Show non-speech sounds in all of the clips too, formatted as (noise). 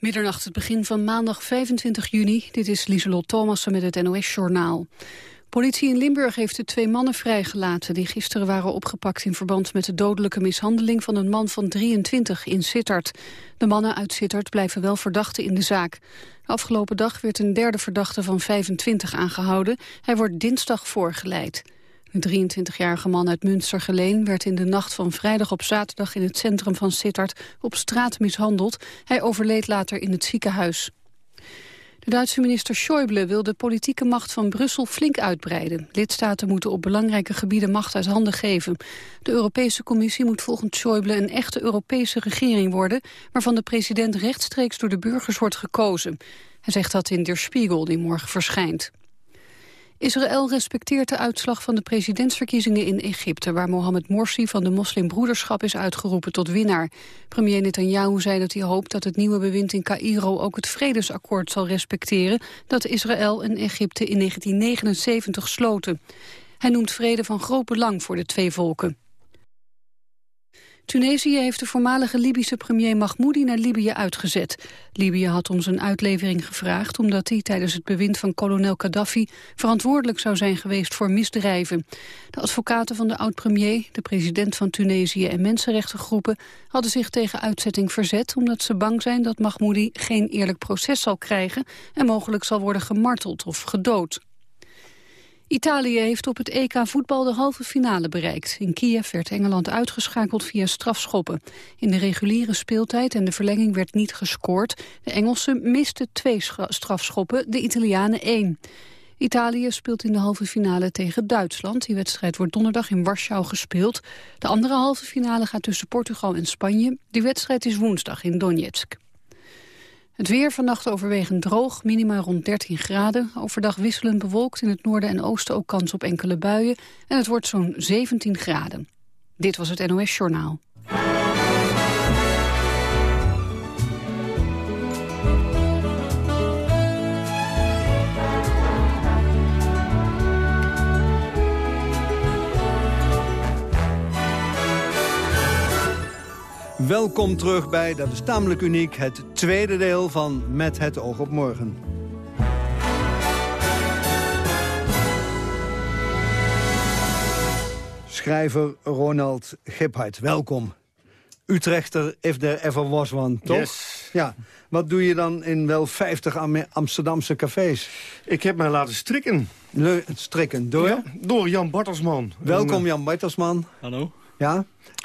Middernacht, het begin van maandag 25 juni. Dit is Lieselot Thomassen met het NOS-journaal. Politie in Limburg heeft de twee mannen vrijgelaten... die gisteren waren opgepakt in verband met de dodelijke mishandeling... van een man van 23 in Sittard. De mannen uit Sittard blijven wel verdachten in de zaak. Afgelopen dag werd een derde verdachte van 25 aangehouden. Hij wordt dinsdag voorgeleid. De 23-jarige man uit Münstergeleen werd in de nacht van vrijdag op zaterdag in het centrum van Sittard op straat mishandeld. Hij overleed later in het ziekenhuis. De Duitse minister Schäuble wil de politieke macht van Brussel flink uitbreiden. Lidstaten moeten op belangrijke gebieden macht uit handen geven. De Europese Commissie moet volgens Schäuble een echte Europese regering worden... waarvan de president rechtstreeks door de burgers wordt gekozen. Hij zegt dat in Der Spiegel, die morgen verschijnt. Israël respecteert de uitslag van de presidentsverkiezingen in Egypte... waar Mohamed Morsi van de moslimbroederschap is uitgeroepen tot winnaar. Premier Netanyahu zei dat hij hoopt dat het nieuwe bewind in Cairo... ook het vredesakkoord zal respecteren... dat Israël en Egypte in 1979 sloten. Hij noemt vrede van groot belang voor de twee volken. Tunesië heeft de voormalige Libische premier Mahmoudi naar Libië uitgezet. Libië had om zijn uitlevering gevraagd omdat hij tijdens het bewind van kolonel Gaddafi verantwoordelijk zou zijn geweest voor misdrijven. De advocaten van de oud-premier, de president van Tunesië en mensenrechtengroepen hadden zich tegen uitzetting verzet omdat ze bang zijn dat Mahmoudi geen eerlijk proces zal krijgen en mogelijk zal worden gemarteld of gedood. Italië heeft op het EK voetbal de halve finale bereikt. In Kiev werd Engeland uitgeschakeld via strafschoppen. In de reguliere speeltijd en de verlenging werd niet gescoord. De Engelsen misten twee strafschoppen, de Italianen één. Italië speelt in de halve finale tegen Duitsland. Die wedstrijd wordt donderdag in Warschau gespeeld. De andere halve finale gaat tussen Portugal en Spanje. Die wedstrijd is woensdag in Donetsk. Het weer vannacht overwegend droog, minima rond 13 graden. Overdag wisselend bewolkt in het noorden en oosten ook kans op enkele buien. En het wordt zo'n 17 graden. Dit was het NOS Journaal. Welkom terug bij, dat is tamelijk uniek, het tweede deel van Met het oog op morgen. Schrijver Ronald Giphart, welkom. Utrechter, if there ever was one, toch? Yes. Ja. Wat doe je dan in wel 50 Amsterdamse cafés? Ik heb mij laten strikken. Le strikken, door? Ja, door Jan Bartelsman. Welkom Jan Bartelsman. Hallo. Ja?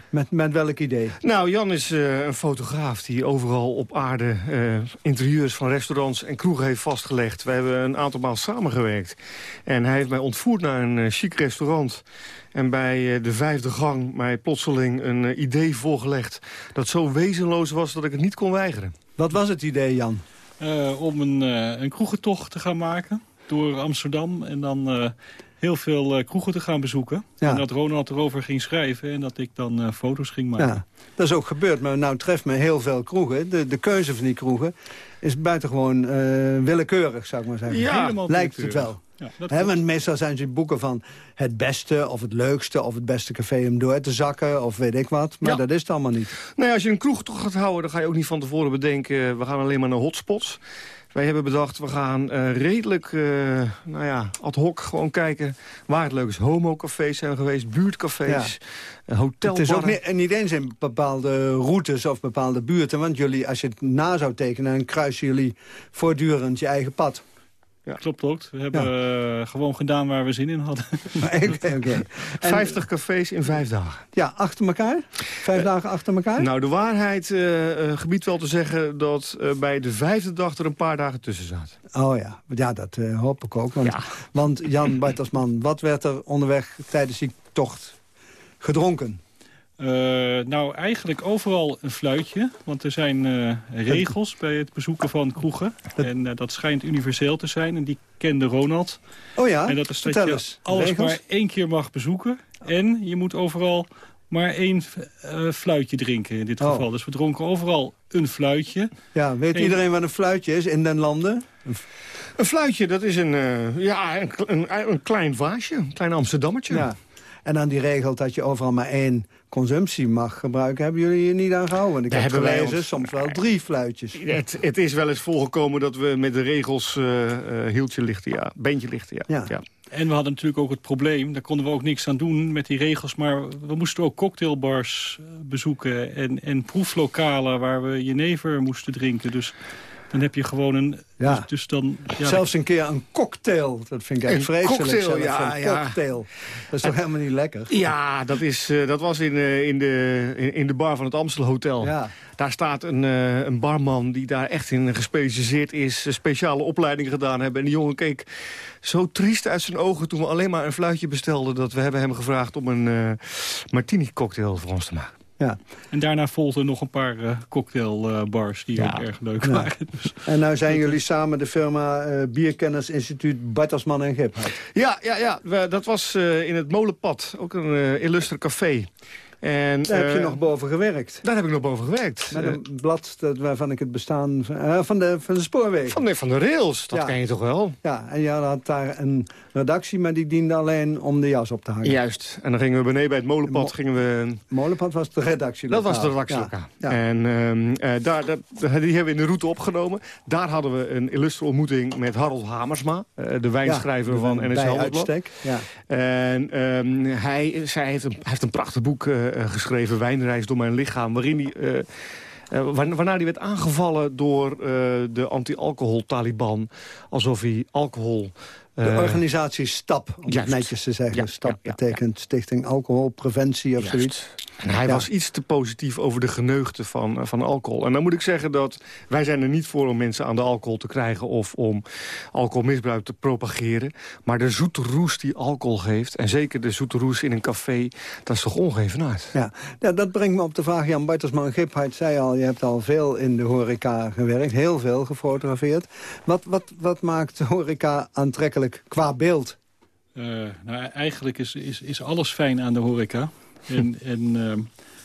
Met, met welk idee? Nou, Jan is uh, een fotograaf die overal op aarde uh, interieurs van restaurants en kroegen heeft vastgelegd. We hebben een aantal maal samengewerkt. En hij heeft mij ontvoerd naar een uh, chic restaurant. En bij de vijfde gang mij plotseling een idee voorgelegd... dat zo wezenloos was dat ik het niet kon weigeren. Wat was het idee, Jan? om een, een kroegentocht te gaan maken door Amsterdam. En dan heel veel uh, kroegen te gaan bezoeken. En dat Ronald erover ging schrijven en dat ik dan uh, foto's ging maken. Ja, dat is ook gebeurd, maar nou treft me heel veel kroegen. De, de keuze van die kroegen is buitengewoon uh, willekeurig, zou ik maar zeggen. Ja, Helemaal lijkt het wel. Ja, He, want meestal zijn ze boeken van het beste of het leukste... of het beste café om door te zakken of weet ik wat. Maar dat is het allemaal niet. Nou ja, als je een kroeg toch gaat houden... dan ga je ook niet van tevoren bedenken... we gaan alleen maar naar hotspots. Wij hebben bedacht, we gaan uh, redelijk uh, nou ja, ad hoc gewoon kijken waar het leuk is. Homocafés zijn geweest, buurtcafés, ja. hotels. Het is ook niet, niet, eens in bepaalde routes of bepaalde buurten. Want jullie, als je het na zou tekenen, dan kruisen jullie voortdurend je eigen pad. Ja. Klopt, klopt. We hebben uh, gewoon gedaan waar we zin in hadden. okay, okay. 50 cafés in vijf dagen. Ja, achter elkaar? Vijf uh, dagen achter elkaar? Nou, de waarheid uh, gebiedt wel te zeggen dat bij de vijfde dag er een paar dagen tussen zaten. Oh ja, ja dat hoop ik ook. Want, ja. want Jan Bartelsman, wat werd er onderweg tijdens die tocht gedronken? Uh, nou, eigenlijk overal een fluitje. Want er zijn uh, regels bij het bezoeken van kroegen. En uh, dat schijnt universeel te zijn. En die kende Ronald. Oh ja, En dat is dat je eens. alles regels? maar één keer mag bezoeken. En je moet overal maar één fluitje drinken in dit Oh. geval. Dus we dronken overal een fluitje. Ja, weet iedereen wat een fluitje is in den landen? Een fluitje, dat is een, ja, een, een, een klein vaasje, een klein Amsterdammertje. Ja. En dan die regel dat je overal maar één consumptie mag gebruiken... hebben jullie je niet aan gehouden. Ik heb gelezen, ons... soms wel drie fluitjes. Het, het, is wel eens voorgekomen dat we met de regels uh, hieltje lichten, ja. Beentje lichten, ja. ja. En we hadden natuurlijk ook het probleem, daar konden we ook niks aan doen met die regels... maar we moesten ook cocktailbars eh, bezoeken en, en proeflokalen waar we jenever moesten drinken. Dus dan heb je gewoon een... Ja. Dus, dus dan, ja, Zelfs een keer een cocktail. Dat vind ik echt vreselijk. Cocktail, ja, een cocktail. Dat is toch helemaal niet lekker? Ja, dat, is, uh, dat was in, uh, in, de, in, in, de bar van het Amstel Hotel. Ja. Daar staat een, uh, een barman die daar echt in gespecialiseerd is. Speciale opleidingen gedaan hebben. En die jongen keek zo triest uit zijn ogen toen we alleen maar een fluitje bestelden... dat we hebben hem gevraagd om een martini cocktail voor ons te maken. Ja. En daarna volgden nog een paar uh, cocktailbars die ook erg leuk waren. Dus. En nou zijn jullie samen de firma uh, Bierkennisinstituut Bartelsman en Gip. Ja, ja, ja we, dat was uh, in het Molenpad, ook een illustre café. En, daar heb je eh, nog boven gewerkt. Daar heb ik nog boven gewerkt. Met een blad waarvan ik het bestaan uh, van, de, van de spoorwegen. Van de, van de rails, dat ken je toch wel? Ja, en je had daar een redactie, maar die diende alleen om de jas op te hangen. Juist. En dan gingen we beneden bij het molenpad. Gingen we... molenpad was de redactie. Dat was de redactie. Ja. En uh, daar, dat, die hebben we in de route opgenomen. Daar hadden we een illustre ontmoeting met Harold Hamersma. Uh, de wijnschrijver van NS Helderblad. Ja. En um, hij, zij heeft een, heeft een prachtig boek uh, geschreven, Wijnreis door mijn lichaam... waarin hij... Uh, waarna hij werd aangevallen door de anti-alcohol-Taliban. Alsof hij alcohol de eh, organisatie STAP, om het netjes te zeggen. STAP betekent Stichting Alcoholpreventie of zoiets. En hij was iets te positief over de geneugte van, eh, van alcohol. En dan moet ik zeggen dat wij zijn er niet voor om mensen aan de alcohol te krijgen... of om alcoholmisbruik te propageren. Maar de zoete roes die alcohol geeft... en zeker de zoete roes in een café, dat is toch ongevenaard. Ja. ja, dat brengt me op de vraag. Jan Bartelsman Gipheid zei al... je hebt al veel in de horeca gewerkt, heel veel gefotografeerd. Wat, wat, wat maakt de horeca aantrekkelijk qua beeld? Uh, nou, eigenlijk is, is, is alles fijn aan de horeca. En, (laughs) en uh,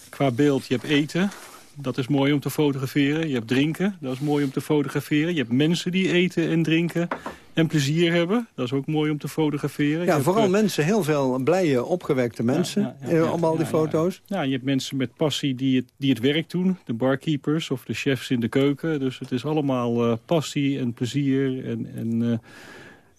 qua beeld, je hebt eten, dat is mooi om te fotograferen. Je hebt drinken, dat is mooi om te fotograferen. Je hebt mensen die eten en drinken en plezier hebben. Dat is ook mooi om te fotograferen. Ja, vooral eh, mensen, heel veel blije, opgewekte mensen ja, op al die foto's. Ja, je hebt mensen met passie die het, die het werk doen. De barkeepers of de chefs in de keuken. Dus het is allemaal uh, passie en plezier en... en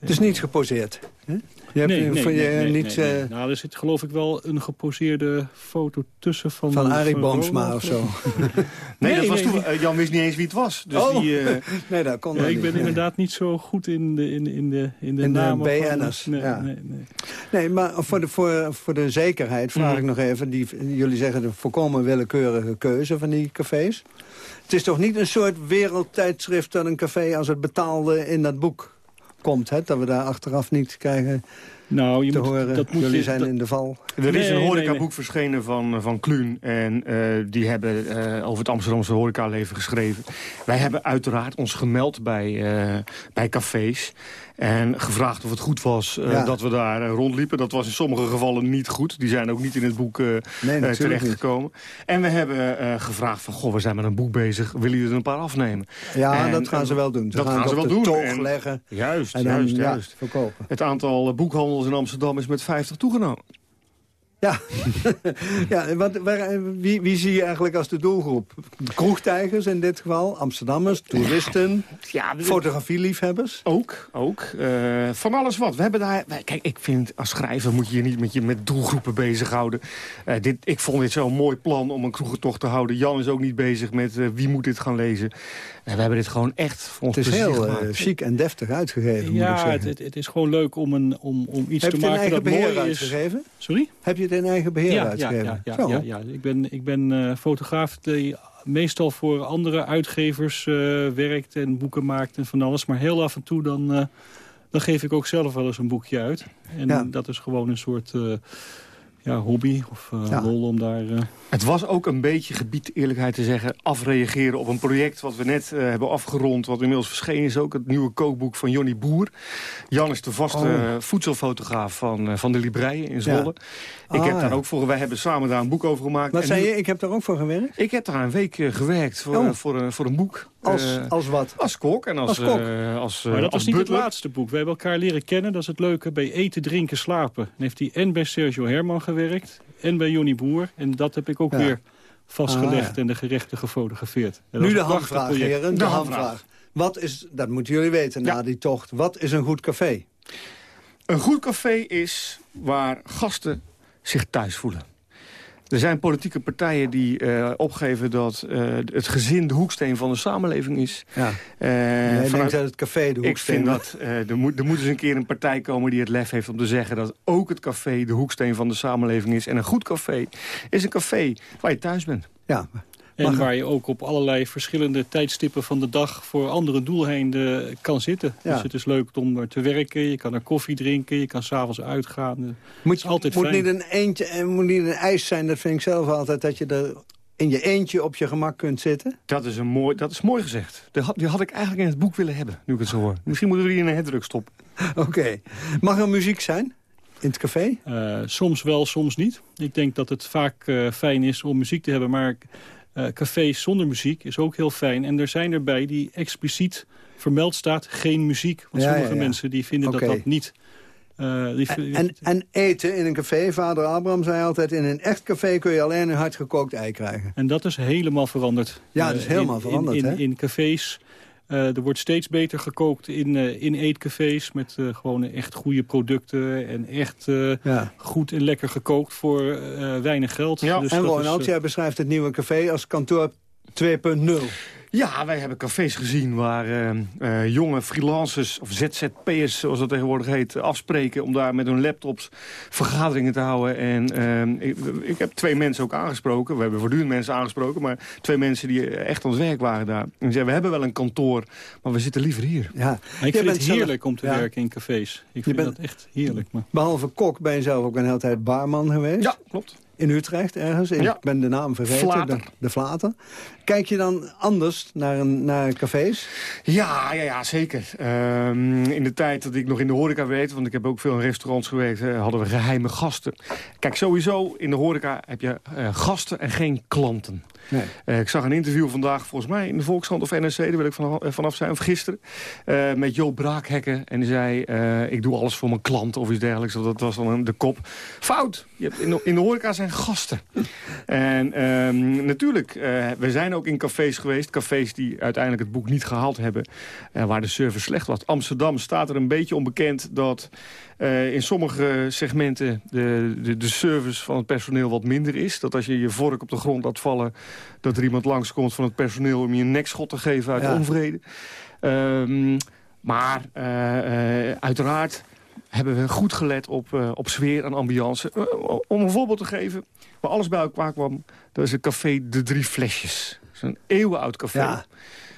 het is niet geposeerd. Hè? Je hebt nee, nee, nee, niet, uh... Nou, er zit geloof ik wel een geposeerde foto tussen van... Van Arie Boomsma of zo. (laughs) nee, dat was toen, uh, Jan wist niet eens wie het was. Dus oh. die, uh... (laughs) nee, dat kon ja, Ik ben inderdaad niet zo goed in de, in, in de, in de in namen. De BN'ers. Nee, ja. nee, nee. nee, maar voor de, voor, voor de zekerheid vraag mm. ik nog even... Die, jullie zeggen de volkomen willekeurige keuze van die cafés. Het is toch niet een soort wereldtijdschrift dat een café als het betaalde in dat boek komt. Hè? Dat we daar achteraf niet krijgen nou, je te moet, horen. Dat moet Jullie zijn in de val. Er is een horecaboek verschenen van, eh, van Kluun. En uh, die hebben uh, over het Amsterdamse horecaleven geschreven. Wij hebben uiteraard ons gemeld bij, uh, bij cafés. En gevraagd of het goed was uh, dat we daar rondliepen. Dat was in sommige gevallen niet goed. Die zijn ook niet in het boek uh, nee, terechtgekomen. En we hebben gevraagd van, goh, we zijn met een boek bezig. Willen jullie er een paar afnemen? Ja, dat gaan ze wel doen. Ze dat gaan, ze wel doen. toog leggen. Juist, en dan, juist, juist. verkopen. Het aantal boekhandels in Amsterdam is met 50 toegenomen. Ja, (laughs) ja wat, waar, wie, wie zie je eigenlijk als de doelgroep? Kroegtijgers in dit geval, Amsterdammers, toeristen, ja, fotografieliefhebbers? Ook, ook. Uh, van alles wat. We hebben daar, kijk, ik vind als schrijver moet je je niet met, je met doelgroepen bezighouden. Uh, dit, ik vond dit zo'n mooi plan om een kroegentocht te houden. Jan is ook niet bezig met uh, wie moet dit gaan lezen. We hebben dit gewoon echt voor ons Het is heel chic en deftig uitgegeven, ja, moet ik zeggen. Het, het, is gewoon leuk om, een, om, om iets te maken dat mooi is. uitgegeven? Sorry? Heb je in eigen beheer ja, uitgegeven? Ja, ja, ja, ja, ik ben, ik ben uh, fotograaf die meestal voor andere uitgevers uh, werkt en boeken maakt en van alles. Maar heel af en toe dan, uh, dan geef ik ook zelf wel eens een boekje uit. En dat is gewoon een soort ja, hobby of uh, lol om daar... Uh... Het was ook een beetje gebied, eerlijkheid te zeggen, afreageren op een project wat we net uh, hebben afgerond. Wat inmiddels verschenen is ook het nieuwe kookboek van Jonny Boer. Jan is de vaste oh. voedselfotograaf van, van de Libreien in Zwolle. Ja. Ik heb ah, daar ook voor, wij hebben samen daar een boek over gemaakt. Wat zei je, ik heb daar ook voor gewerkt? Ik heb daar een week gewerkt voor, oh. voor, voor een boek. Als, als wat? Als kok en als, als kok. als, maar dat was niet het laatste boek. We hebben elkaar leren kennen, dat is het leuke, bij eten, drinken, slapen. Dan heeft hij en bij Sergio Herman gewerkt en bij Johnny Boer. En dat heb ik ook weer vastgelegd ah, en de gerechten gefotografeerd. nu de handvraag, heren. De, handvraag. Wat is, dat moeten jullie weten na die tocht. Wat is een goed café? Een goed café is waar gasten zich thuis voelen. Er zijn politieke partijen die uh, opgeven dat uh, het gezin de hoeksteen van de samenleving is. Ja. Uh, Jij denkt dat het café de hoeksteen Ik vind dat er, moet, er moet eens een keer een partij komen die het lef heeft om te zeggen... dat ook het café de hoeksteen van de samenleving is. En een goed café is een café waar je thuis bent. Ja, en waar je ook op allerlei verschillende tijdstippen van de dag... voor andere doeleinden kan zitten. Dus het is leuk om te werken, je kan er koffie drinken... je kan s'avonds uitgaan. Moet, altijd moet, niet een eentje, en moet niet een ijs zijn, dat vind ik zelf altijd... dat je er in je eentje op je gemak kunt zitten? Dat is, een mooi, dat is mooi gezegd. Die had, die had ik eigenlijk in het boek willen hebben, nu ik het zo hoor. Misschien moeten we die in een headruk stoppen. (laughs) Oké. Mag er muziek zijn? In het café? Uh, soms wel, soms niet. Ik denk dat het vaak uh, fijn is om muziek te hebben. Maar uh, cafés zonder muziek is ook heel fijn. En er zijn erbij die expliciet vermeld staat geen muziek. Want sommige mensen die vinden dat dat niet... Uh, die, en, en, eten in een café, vader Abraham zei altijd... in een echt café kun je alleen een hardgekookt ei krijgen. En dat is helemaal veranderd. Ja, dat is helemaal in, veranderd. In, in, in cafés uh, er wordt steeds beter gekookt in, uh, in eetcafés... met uh, gewoon echt goede producten en echt ja. goed en lekker gekookt voor weinig geld. Ja. Dus en Ronald, jij beschrijft het nieuwe café als kantoor 2.0. Ja, wij hebben cafés gezien waar uh, uh, jonge freelancers of ZZP'ers, zoals dat tegenwoordig heet, afspreken om daar met hun laptops vergaderingen te houden. En uh, ik, ik, heb twee mensen ook aangesproken. We hebben voortdurend mensen aangesproken, maar twee mensen die echt aan het werk waren daar. En zeiden, we hebben wel een kantoor, maar we zitten liever hier. Ja. ik vind het heerlijk om te werken in cafés. Ik vind dat echt heerlijk. Maar... Behalve kok ben je zelf ook een hele tijd barman geweest. Ja, klopt in Utrecht ergens. Ik ben de naam vergeten. De, de Vlater. Kijk je dan anders naar, een, naar cafés? Ja, ja, ja zeker. Um, in de tijd dat ik nog in de horeca werkte... want ik heb ook veel in restaurants gewerkt... Uh, hadden we geheime gasten. Kijk, sowieso in de horeca heb je uh, gasten en geen klanten. Uh, ik zag een interview vandaag, volgens mij in de Volkskrant of NRC... daar wil ik vanaf, vanaf zijn, of gisteren... met Joop Braakhekken. En die zei, ik doe alles voor mijn klant of iets dergelijks. Dat was dan de kop. Fout! Je hebt in, de, in de horeca zijn gasten. en um, natuurlijk, we zijn ook in cafés geweest. Cafés die uiteindelijk het boek niet gehaald hebben. Waar de service slecht was. Amsterdam staat er een beetje onbekend dat uh, in sommige segmenten de, de, de, service van het personeel wat minder is. Dat als je je vork op de grond laat vallen... dat er iemand langskomt van het personeel om je een nekschot te geven uit ja. onvrede. Um, maar uh, uiteraard hebben we goed gelet op, uh, op sfeer en ambiance. Uh, om een voorbeeld te geven, waar alles bij elkaar kwam... dat is het café De Drie Flesjes. Dat is een eeuwenoud café. Ja.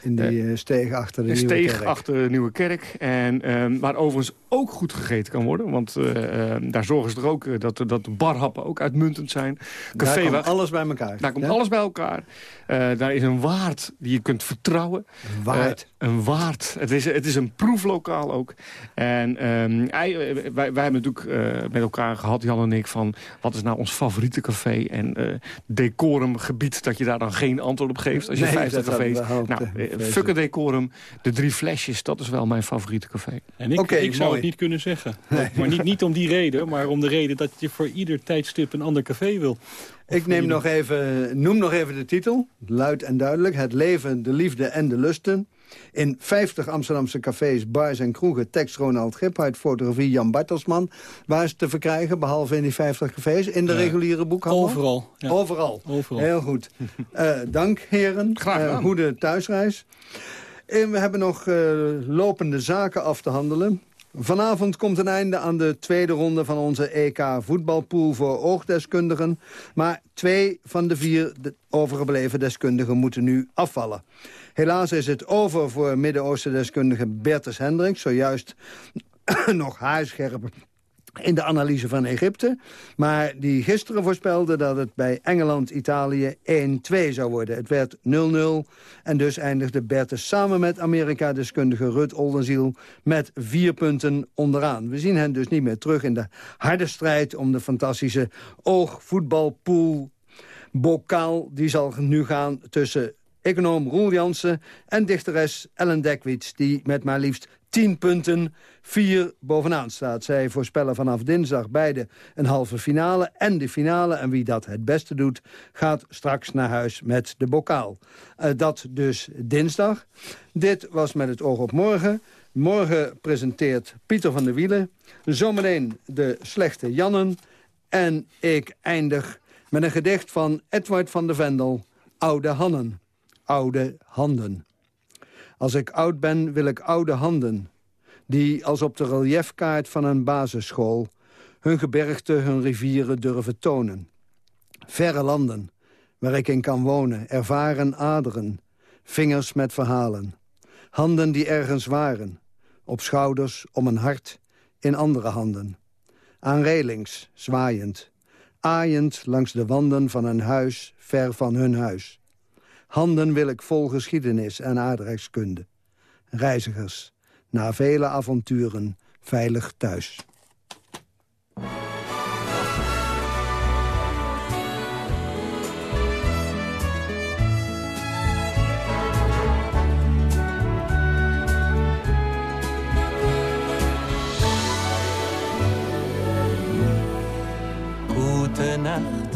In die uh, steeg achter de Nieuwe steeg Kerk. achter de Nieuwe Kerk. En, um, waar overigens ook goed gegeten kan worden. Want uh, uh, daar zorgen ze er ook dat, dat de barhappen ook uitmuntend zijn. Café daar komt alles bij elkaar. Daar komt ja? alles bij elkaar. daar is een waard die je kunt vertrouwen. Een waard? een waard. Het is, het is een proeflokaal ook. En um, wij, wij, hebben natuurlijk met elkaar gehad, Jan en ik... van wat is nou ons favoriete café en decorumgebied... dat je daar dan geen antwoord op geeft als je nee, 50 cafés... Nou, Fucker Decorum, de drie flesjes, dat is wel mijn favoriete café. En ik, okay, ik zou mooi. het niet kunnen zeggen. Nee. Maar niet, niet om die reden, maar om de reden dat je voor ieder tijdstip een ander café wil. Of ik neem nog even, noem nog even de titel, luid en duidelijk. Het leven, de liefde en de lusten. In 50 Amsterdamse cafés, bars en kroegen... tekst Ronald Giphart, fotografie Jan Bartelsman. Waar is het te verkrijgen, behalve in die 50 cafés? In de ja. reguliere boekhandel? Overal. Ja. Overal. Overal. Heel goed. uh, (laughs) dank, heren. Graag gedaan. Uh, goede thuisreis. En we hebben nog uh, lopende zaken af te handelen. Vanavond komt een einde aan de tweede ronde van onze EK voetbalpool voor oogdeskundigen. Maar twee van de vier overgebleven deskundigen moeten nu afvallen. Helaas is het over voor Midden-Oosten-deskundige Bertus Hendricks. Zojuist (coughs) nog haarscherp in de analyse van Egypte. Maar die gisteren voorspelde dat het bij Engeland-Italië 1-2 zou worden. Het werd 0-0 en dus eindigde Bertus samen met Amerika-deskundige Rut Oldenziel... met vier punten onderaan. We zien hen dus niet meer terug in de harde strijd... om de fantastische oogvoetbalpool bokaal. Die zal nu gaan tussen econoom Roel Jansen en dichteres Ellen Dekwits... die met maar liefst 10 punten, 4 bovenaan staat. Zij voorspellen vanaf dinsdag beide een halve finale en de finale. En wie dat het beste doet, gaat straks naar huis met de bokaal. Uh, dat dus dinsdag. Dit was met het oog op morgen. Morgen presenteert Pieter van der Wielen. Zometeen de slechte Jannen. En ik eindig met een gedicht van Edward van der Vendel. Oude Hannen. Oude handen. Als ik oud ben, wil ik oude handen. Die, als op de reliefkaart van een basisschool... hun gebergte, hun rivieren durven tonen. Verre landen, waar ik in kan wonen. Ervaren aderen. Vingers met verhalen. Handen die ergens waren. Op schouders, om een hart, in andere handen. Aan relings, zwaaiend. Aaiend langs de wanden van een huis, ver van hun huis. Handen wil ik vol geschiedenis en aardrijkskunde. Reizigers, na vele avonturen, veilig thuis. Gute Nacht,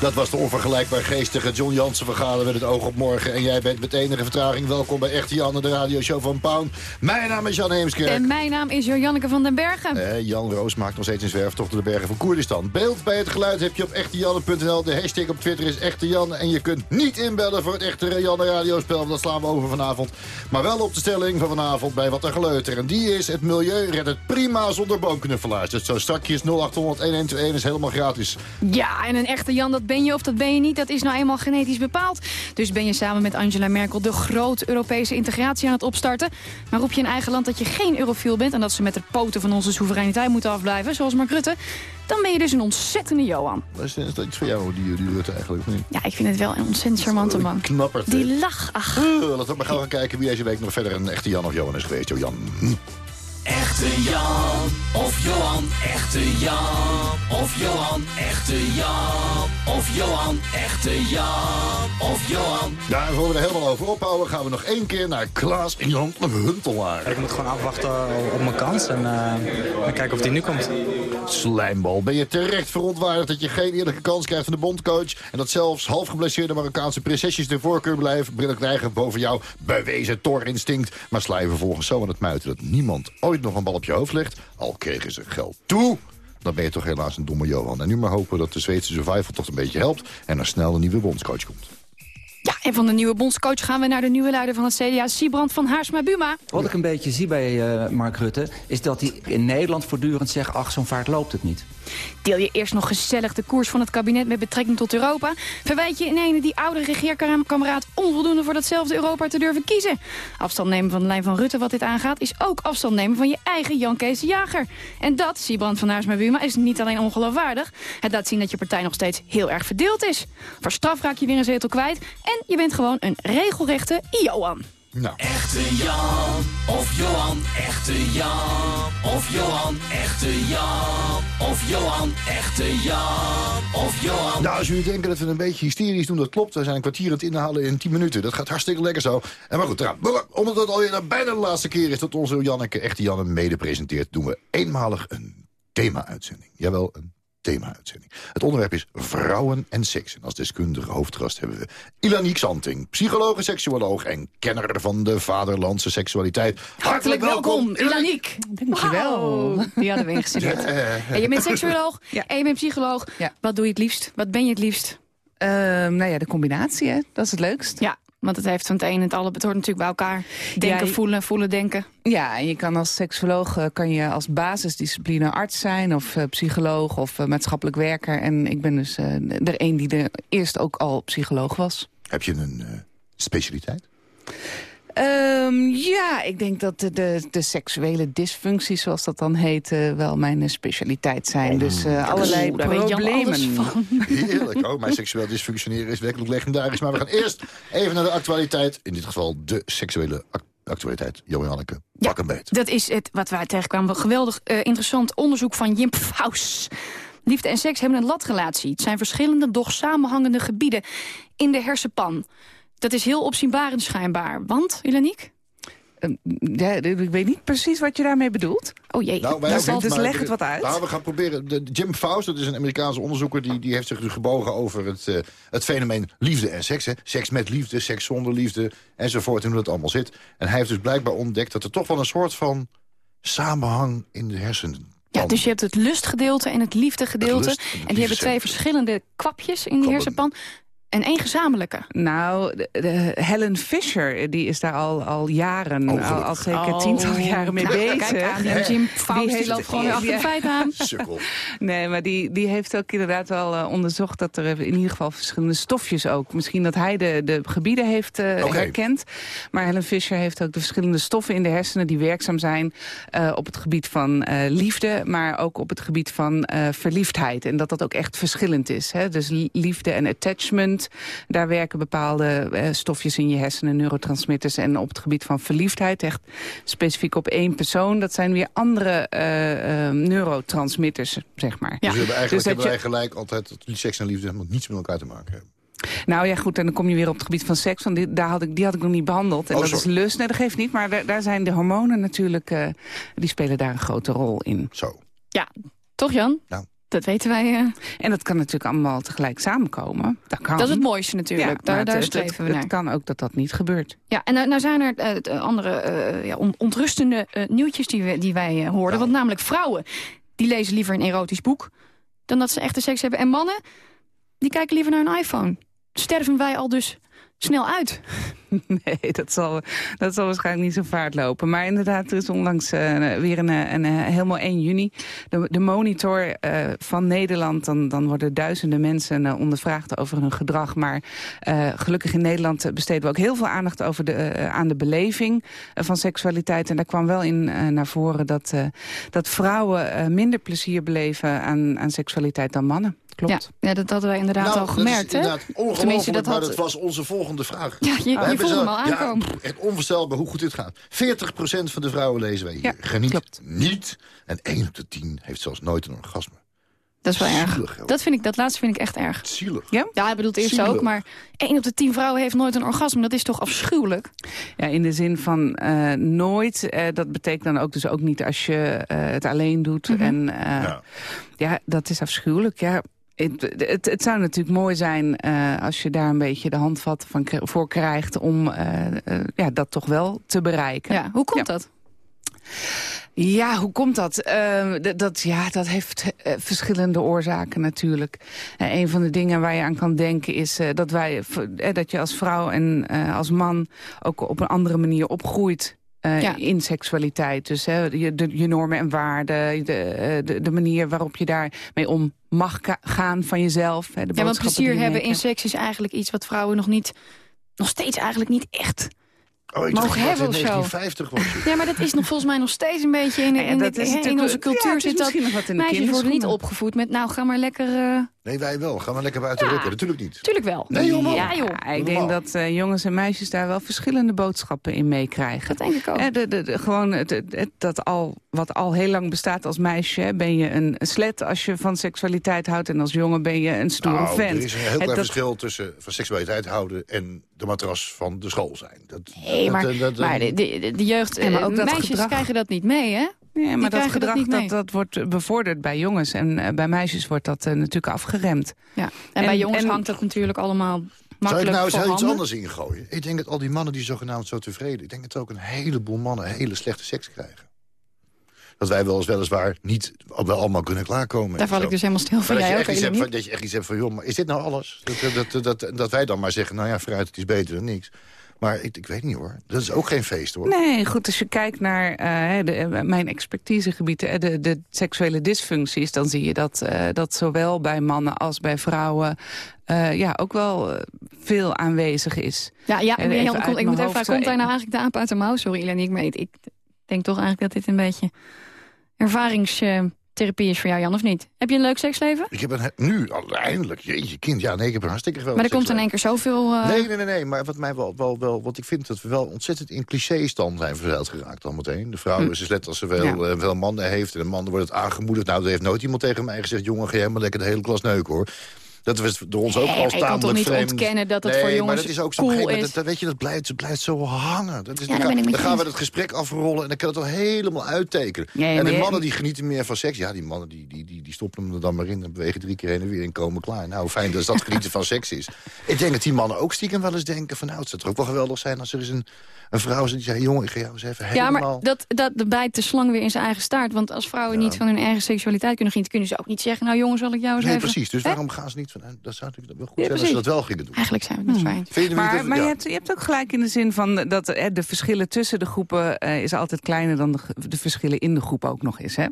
Dat was de onvergelijkbaar geestige John Jansen vergaderen met het oog op morgen. En jij bent met enige vertraging welkom bij Echte Jan, de radioshow van Pound. Mijn naam is Jan Heemskerk. En mijn naam is Janneke van den Bergen. Eh, Jan Roos maakt nog steeds een zwerftocht door de bergen van Koerdistan. Beeld bij het geluid heb je op echtejanne.nl. De hashtag op Twitter is Echte Jan. En je kunt niet inbellen voor het Echte Janne radiospel. Dat slaan we over vanavond. Maar wel op de stelling van vanavond bij Wat er Geleuter. En die is het milieu redt het prima zonder boomknuffelaars. Dus zo strakjes 0800 1121 is helemaal gratis. Ja, en een Echte Jan, dat ben je of dat ben je niet. Dat is nou eenmaal genetisch bepaald. Dus ben je samen met Angela Merkel de grote Europese integratie aan het opstarten. Maar roep je in eigen land dat je geen eurofiel bent... en dat ze met de poten van onze soevereiniteit moeten afblijven, zoals Mark Rutte... dan ben je dus een ontzettende Johan. Is dat iets voor jou, die, die Rutte eigenlijk? Niet? Ja, ik vind het wel een ontzettend charmante man. Knapperd. Die lach, ach. Uh, laten we maar gaan kijken wie deze week nog verder een echte Jan of Johan is geweest. Johan. Echte Jan of Johan, echte Jan of Johan, echte Jan of Johan, echte Jan of Johan. En voor we er helemaal over ophouden gaan we nog één keer naar Klaas en Jan Huntelaar. Ik moet gewoon afwachten op mijn kans en, uh, kijken of die nu komt. Slijmbal, ben je terecht verontwaardigd dat je geen eerlijke kans krijgt van de bondcoach... en dat zelfs half geblesseerde Marokkaanse prinsesjes de voorkeur blijven krijgen boven jouw bewezen torinstinct. Maar slijven vervolgens zo aan het muiten dat niemand ooit nog een bal op je hoofd legt... al kregen ze geld toe, dan ben je toch helaas een domme Johan. En nu maar hopen dat de Zweedse survival toch een beetje helpt... en er snel een nieuwe bondscoach komt. En van de nieuwe bondscoach gaan we naar de nieuwe leider van het CDA, Siebrand van Haarsma-Buma. Wat ik een beetje zie bij uh, Mark Rutte... is dat hij in Nederland voortdurend zegt... ach, zo'n vaart loopt het niet. Deel je eerst nog gezellig de koers van het kabinet met betrekking tot Europa? Verwijt je in ene die oude regeerkameraad onvoldoende voor datzelfde Europa te durven kiezen? Afstand nemen van de lijn van Rutte wat dit aangaat... is ook afstand nemen van je eigen Jan Kees de Jager. En dat, Siebrand van Haarsma-Buma, is niet alleen ongeloofwaardig... het laat zien dat je partij nog steeds heel erg verdeeld is. Voor straf raak je weer een zetel kwijt... en je bent gewoon een regelrechte Johan. Nou. Echte Jan of Johan, echte Jan of Johan, echte Jan of Johan, echte Jan of Johan. Nou, als jullie denken dat we een beetje hysterisch doen, dat klopt. We zijn een kwartier aan het inhalen in 10 minuten. Dat gaat hartstikke lekker zo. En maar goed, eraan. omdat het alweer bijna de laatste keer is dat onze Janneke Echte Janne mede presenteert... doen we eenmalig een thema-uitzending. Jawel, een thema-uitzending. Het onderwerp is vrouwen en seks. En als deskundige hoofdgast hebben we Ilaniek Santing, psycholoog en seksuoloog... en kenner van de vaderlandse seksualiteit. Hartelijk welkom, Ilaniek. Dankjewel. Wauw, Die hadden we ingestudeerd. (laughs) En je bent seksuoloog (laughs) en je bent psycholoog. Ja. Wat doe je het liefst? Wat ben je het liefst? Ehm, nou ja, de combinatie, hè? dat is het leukst. Ja, want het heeft van het een en het ander. Het hoort natuurlijk bij elkaar. Denken, je- voelen, voelen, denken. Ja, en je kan als seksuoloog eh, kan je als basisdiscipline arts zijn... of eh, psycholoog of eh, maatschappelijk werker. En ik ben dus eh, er een die er eerst ook al psycholoog was. Heb je een eh, specialiteit? Ehm, ja, ik denk dat de, de, de seksuele dysfuncties, zoals dat dan heet... eh, wel mijn eh, specialiteit zijn. dus eh, allerlei Oeh, daar weet Jan alles problemen. van. (laughs) Heerlijk. Oh, mijn seksueel dysfunctioneren is werkelijk legendarisch. Maar we gaan eerst even naar de actualiteit. In dit geval de seksuele ac- actualiteit. Johan-Hanneke, pak een beet. Dat is het wat wij tegenkwamen. Geweldig eh, interessant onderzoek van Jim Faus. Liefde en seks hebben een latrelatie. Het zijn verschillende, doch samenhangende gebieden in de hersenpan. Dat is heel opzienbarend schijnbaar. Want, Ilaniek? Ehm, ja, ik weet niet precies wat je daarmee bedoelt. Oh jee. Nou, wij Nou, dus maar leg het wat uit. Nou, we gaan proberen. De, Jim Faust, dat is een Amerikaanse onderzoeker... die, die heeft zich dus gebogen over het, eh, het fenomeen liefde en seks. Hè. Seks met liefde, seks zonder liefde, enzovoort. En hoe dat allemaal zit. En hij heeft dus blijkbaar ontdekt... dat er toch wel een soort van samenhang in de hersenen... Ja, dus je hebt het lustgedeelte en het liefdegedeelte. lust- en het en die hebben twee verschillende kwapjes in die hersenpan. En één gezamenlijke. Nou, de, de Helen Fisher, die is daar al, al jaren, Oh, al, zeker Oh. tientallen jaren mee Nou, bezig. Kijk aan, die Jim Faust, die, heeft- loopt gewoon weer achter de feiten aan. (laughs) Sukkel. Nee, maar die, die heeft ook inderdaad wel eh, onderzocht dat er in ieder geval verschillende stofjes ook. Misschien dat hij de, de gebieden heeft eh, herkend. Maar Helen Fisher heeft ook de verschillende stoffen in de hersenen die werkzaam zijn eh, op het gebied van eh, liefde, maar ook op het gebied van eh, verliefdheid. En dat dat ook echt verschillend is. Hè? Dus li- liefde en attachment, daar werken bepaalde eh, stofjes in je hersenen, neurotransmitters. En op het gebied van verliefdheid, echt specifiek op één persoon, dat zijn weer andere eh, eh, neurotransmitters, zeg maar. Ja. Dus we hebben eigenlijk Dus dat hebben wij je- gelijk altijd... dat seks en liefde helemaal niets met elkaar te maken hebben. Nou ja, goed, en dan kom je weer op het gebied van seks. Want die, daar had ik, die had ik nog niet behandeld. En Oh, dat sorry. is lust. Nee, dat geeft niet. Maar daar, daar zijn de hormonen natuurlijk... eh, die spelen daar een grote rol in. Zo. Ja, toch Jan? Nou. Dat weten wij. eh. En dat kan natuurlijk allemaal tegelijk samenkomen. Dat kan. dat is het mooiste natuurlijk. Ja, daar daar het- streven het, we naar. Het kan ook dat dat niet gebeurt. Ja, en nou, nou zijn er eh, t- andere eh, ja, on- ontrustende eh, nieuwtjes die, we, die wij eh, hoorden. Want namelijk vrouwen, die lezen liever een erotisch boek... dan dat ze echte seks hebben. En mannen, die kijken liever naar een iPhone. Sterven wij al dus snel uit? (laughs) Nee, dat zal, dat zal waarschijnlijk niet zo vaart lopen. Maar inderdaad, er is onlangs eh, weer een, een, helemaal 1 juni. De, monitor eh, van Nederland, dan, dan worden duizenden mensen eh, ondervraagd over hun gedrag. Maar gelukkig in Nederland besteden we ook heel veel aandacht over de, aan de beleving van seksualiteit. En daar kwam wel in naar voren dat, dat vrouwen minder plezier beleven aan, aan seksualiteit dan mannen. Klopt. Ja, ja, dat hadden wij inderdaad al Nou, dat gemerkt, is hè? inderdaad Tenminste, ongelooflijk, dat maar had... dat was onze volgende vraag. Ja, je, je zo- hem al aankomen. Ja, echt onvoorstelbaar hoe goed dit gaat. 40% van de vrouwen lezen wij hier. Ja, Geniet klopt. niet. En 1 op de 10 heeft zelfs nooit een orgasme. dat is wel erg. Joh. Dat, vind ik, dat laatste vind ik echt erg. Zielig. Ja? Ja, ik bedoel het eerste Zielig. ook, maar 1 op de 10 vrouwen heeft nooit een orgasme. Dat is toch afschuwelijk? Ja, in de zin van eh, nooit. eh, dat betekent dan ook dus ook niet als je eh, het alleen doet. Mhm. En eh, Ja. ja. dat is afschuwelijk. Ja. Het, het, het zou natuurlijk mooi zijn eh, als je daar een beetje de handvat van, voor krijgt... om eh, eh, ja, dat toch wel te bereiken. Ja, hoe komt Ja. dat? Ja, hoe komt dat? Eh, d- dat, ja, dat heeft verschillende oorzaken natuurlijk. Eh, een van de dingen waar je aan kan denken is dat, wij, dat je als vrouw en als man ook op een andere manier opgroeit. Eh, Ja. In seksualiteit. Dus hè, je, de, je normen en waarden, de, eh, de, de manier waarop je daarmee om mag gaan van jezelf. Hè, de Ja, want plezier hebben in seks is eigenlijk iets wat vrouwen nog niet... nog steeds eigenlijk niet echt... Oh, ik Mogen hebben of zo. 1950 was. joh. Ja, maar dat is nog volgens mij nog steeds een beetje in, Ja, in, dat de- is in onze ja, cultuur het is zit dat... nog wat in de Meisjes worden niet opgevoed met nou ga maar lekker... eh Nee, wij wel. Gaan we lekker buiten Ja. rukken. Natuurlijk niet. Tuurlijk wel. Nee, joh, man. Ja joh, Ja, ik denk dat eh, jongens en meisjes daar wel verschillende boodschappen in meekrijgen. dat denk ik ook. Hè, de, de, de- gewoon het, het, het- dat al, wat al heel lang bestaat als meisje. hè, Ben je een slet als je van seksualiteit houdt. En als jongen ben je een stoere Nou, vent. er is een heel Het- klein dat- verschil tussen van seksualiteit houden... en de matras van de school zijn. Dat, Nee, dat- maar, dat- dat- maar de, de, de jeugd... Ja, maar eh, ook dat meisjes gedrag. krijgen dat niet mee, hè? Nee, maar dat gedrag dat, dat, wordt bevorderd bij jongens. En eh, bij meisjes wordt dat eh, natuurlijk afgeremd. Ja. En, bij En- jongens en- hangt dat natuurlijk allemaal Zou ik nou eens heel iets anders ingooien? Ik denk dat al die mannen die zogenaamd zo tevreden... ik denk dat ook een heleboel mannen hele slechte seks krijgen. Dat wij wel eens weliswaar niet wel allemaal kunnen klaarkomen. Daar val ik dus helemaal stil van. Maar dat, Jij je ook, echt iets hebt Eline? van, dat je echt iets hebt van, joh, maar is dit nou alles? Dat, dat, dat, dat, dat wij dan maar zeggen, nou ja, vooruit, het is beter dan niks. Maar ik, ik weet niet hoor, dat is ook geen feest hoor. Nee, goed, als je kijkt naar eh, de, eh, mijn expertisegebied, de, de seksuele dysfuncties... dan zie je dat, eh, dat zowel bij mannen als bij vrouwen eh, ja, ook wel veel aanwezig is. Ja, ja En ik moet even vragen, komt daar nou eigenlijk de aap uit de mouw? Sorry, Ellen, ik, ik denk toch eigenlijk dat dit een beetje ervaringstherapie is voor jou, Jan, of niet? Heb je een leuk seksleven? Ik heb een, nu, eindelijk, jeetje kind, ja nee, ik heb een hartstikke geweldig maar er komt in één keer zoveel... eh, Nee, nee, nee, nee, maar wat mij wel, wel, wel, wat ik vind dat we wel ontzettend in clichés dan zijn verzeild geraakt dan meteen. De vrouw Hm. is dus net als ze wel, Ja. eh, wel mannen heeft en de man wordt het aangemoedigd. Nou, er heeft nooit iemand tegen mij gezegd, jongen, ga jij helemaal lekker de hele klas neuken hoor. Dat was door ons ook Nee, al maar je kan toch tamelijk niet vreemd. ontkennen dat het nee, voor maar jongens dat is ook zo'n cool gegeven moment, is. dat, dat weet je, dat blijft, zo hangen. Dat is, Ja, dan, ik dan gaan we het gesprek afrollen en dan kan het al helemaal uittekenen. Nee, en maar de mannen die genieten meer van seks, ja, die mannen die, die, die, die stoppen hem er dan maar in en bewegen drie keer heen en weer en komen klaar. Nou, fijn dat dat genieten van seks is. Ik denk dat die mannen ook stiekem wel eens denken van, nou, het zou toch ook wel geweldig zijn als er eens een, een vrouw is die zegt, jongen, ik ga jou eens even Ja, helemaal... maar dat, dat bijt de slang weer in zijn eigen staart. Want als vrouwen niet van hun eigen seksualiteit kunnen genieten... kunnen ze ook niet zeggen, nou jongens, zal ik jou eens Nee, even... precies. Dus Hè? waarom gaan ze niet van... Dat zou natuurlijk wel goed Ja, zijn als ze dat wel gingen doen. Eigenlijk zijn we het niet fijn. Hem niet Maar, even- maar ja. je, hebt, je hebt ook gelijk in de zin van dat eh, de verschillen tussen de groepen eh, is altijd kleiner dan de, de verschillen in de groep ook nog is. Hè?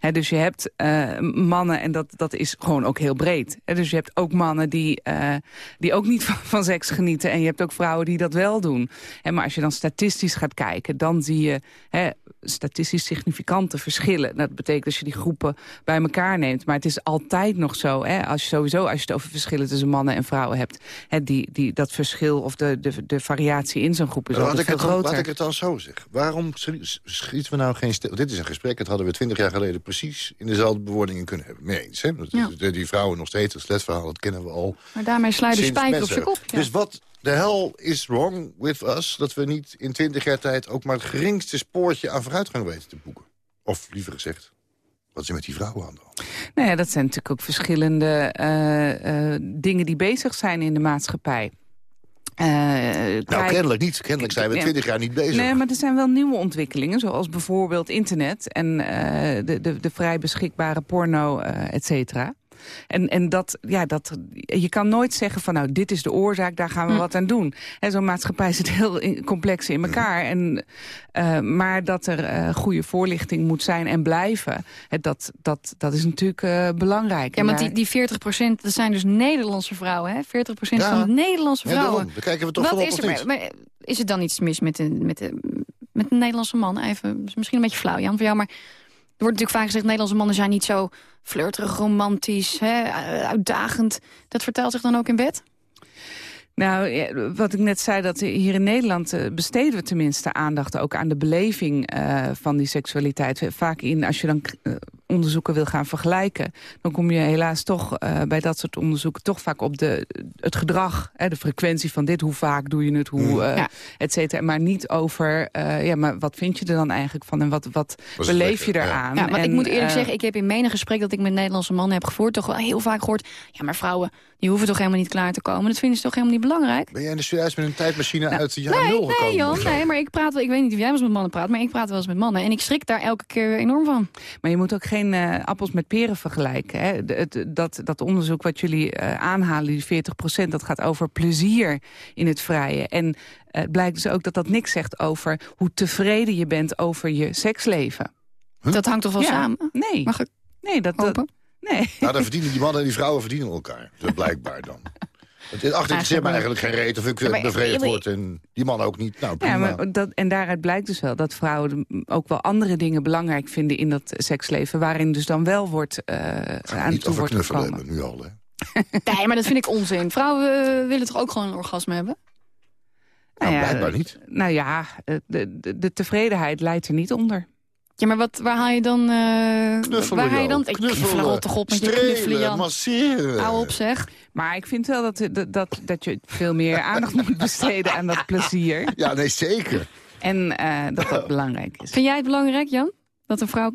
Hè, dus je hebt eh, mannen en dat, dat is gewoon ook heel breed. Hè? Dus je hebt ook mannen die, eh, die ook niet van, (laughs) van seks genieten en je hebt ook vrouwen die dat wel doen. Hè, maar als je dan statistisch gaat kijken, dan zie je hè, statistisch significante verschillen. Dat betekent als je die groepen bij elkaar neemt. Maar het is altijd nog zo, hè, als je sowieso als je het over verschillen tussen mannen en vrouwen hebt, hè, die, die, dat verschil of de, de, de variatie in zo'n groep is Laat altijd ik, veel het dan, groter. laat ik het dan zo zeggen. Waarom schi- schieten we nou geen... stil- Dit is een gesprek, dat hadden we twintig jaar geleden... precies in dezelfde bewoordingen kunnen hebben. Mee eens, hè? Dat, Ja. die, vrouwen nog steeds, het sletverhaal, dat kennen we al. Maar daarmee sla je de spijker op zijn kop. Ja. Dus wat de hell is wrong with us... dat we niet in twintig jaar tijd ook maar het geringste spoortje aan vooruitgang weten te boeken? Of liever gezegd, wat is er met die vrouwen aan de hand? Nou ja, dat zijn natuurlijk ook verschillende eh, eh, dingen die bezig zijn in de maatschappij. Eh, Nou, kennelijk niet. Kennelijk zijn we twintig jaar niet bezig. Nee, maar er zijn wel nieuwe ontwikkelingen, zoals bijvoorbeeld internet en de, de, de vrij beschikbare porno, et cetera. En, en dat, ja, dat, je kan nooit zeggen van nou, dit is de oorzaak, daar gaan we Hm. wat aan doen. En Zo'n maatschappij zit heel in- complex in elkaar. En, eh, maar dat er eh, goede voorlichting moet zijn en blijven, hè, dat, dat, dat is natuurlijk eh, belangrijk. Ja, want die, die 40% dat zijn dus Nederlandse vrouwen, hè? 40 Ja. van de Nederlandse Ja, vrouwen. Daar kijken we toch Wat is er, maar, maar is er dan iets mis met de, met de, met de Nederlandse man? Even, misschien een beetje flauw, Jan, voor jou, maar... Wordt natuurlijk vaak gezegd, Nederlandse mannen zijn niet zo flirterig, romantisch, hè, uitdagend. Dat vertelt zich dan ook in bed? Nou, wat ik net zei, dat hier in Nederland eh, besteden we tenminste aandacht ook aan de beleving eh, van die seksualiteit. Vaak in, als je dan eh, onderzoeken wil gaan vergelijken, dan kom je helaas toch eh, bij dat soort onderzoeken toch vaak op de, het gedrag, hè, de frequentie van dit, hoe vaak doe je het, hoe, eh Ja. et cetera. Maar niet over, eh, ja, maar wat vind je er dan eigenlijk van en wat, wat beleef je? Ja. eraan? Ja, maar ik moet eerlijk zeggen, ik heb in menig gesprek dat ik met Nederlandse mannen heb gevoerd... toch wel heel vaak gehoord, ja, maar vrouwen, die hoeven toch helemaal niet klaar te komen. Dat vinden ze toch helemaal niet belangrijk? Ben jij in de studeerhuis met een tijdmachine uit de jaren Nee, nul gekomen? nee, Jan, nee, maar ik praat wel, ik weet niet of jij wel eens met mannen praat, maar ik praat wel eens met mannen. En ik schrik daar elke keer enorm van. Maar je moet ook geen eh, appels met peren vergelijken. Hè? De- het- dat, dat onderzoek wat jullie eh, aanhalen, die 40% dat gaat over plezier in het vrije. En eh, het blijkt dus ook dat dat niks zegt over hoe tevreden je bent over je seksleven. Dat hangt toch wel Ja. samen? Nee, Mag ik nee dat, dat? Nee. Nou, dan verdienen die mannen en die vrouwen verdienen elkaar. Dat blijkbaar dan. Het is achter me eigenlijk geen reet of ik Ja, maar- bevredigd maar- word en die mannen ook niet. Nou, prima. Ja, maar dat, en daaruit blijkt dus wel dat vrouwen ook wel andere dingen belangrijk vinden in dat seksleven. Waarin dus dan wel wordt, eh aan niet toe over wordt knuffelen gekomen. hebben, nu al. Hè. (laughs) Nee, maar dat vind ik onzin. Vrouwen eh, willen toch ook gewoon een orgasme hebben? Nou, ja, blijkbaar niet. Nou ja, eh, de, de, de tevredenheid leidt er niet onder. Ja, maar wat, waar haal je dan... eh Knuffelen, waar haal je dan... Ik knuffelen, rot toch op met je strelen, knuffelen, Jan. masseren. Hou op, zeg. Maar ik vind wel dat, dat, dat, dat je veel meer aandacht moet besteden aan dat plezier. Ja, nee, zeker. En eh, dat dat belangrijk is. Vind jij het belangrijk, Jan? Dat een vrouw,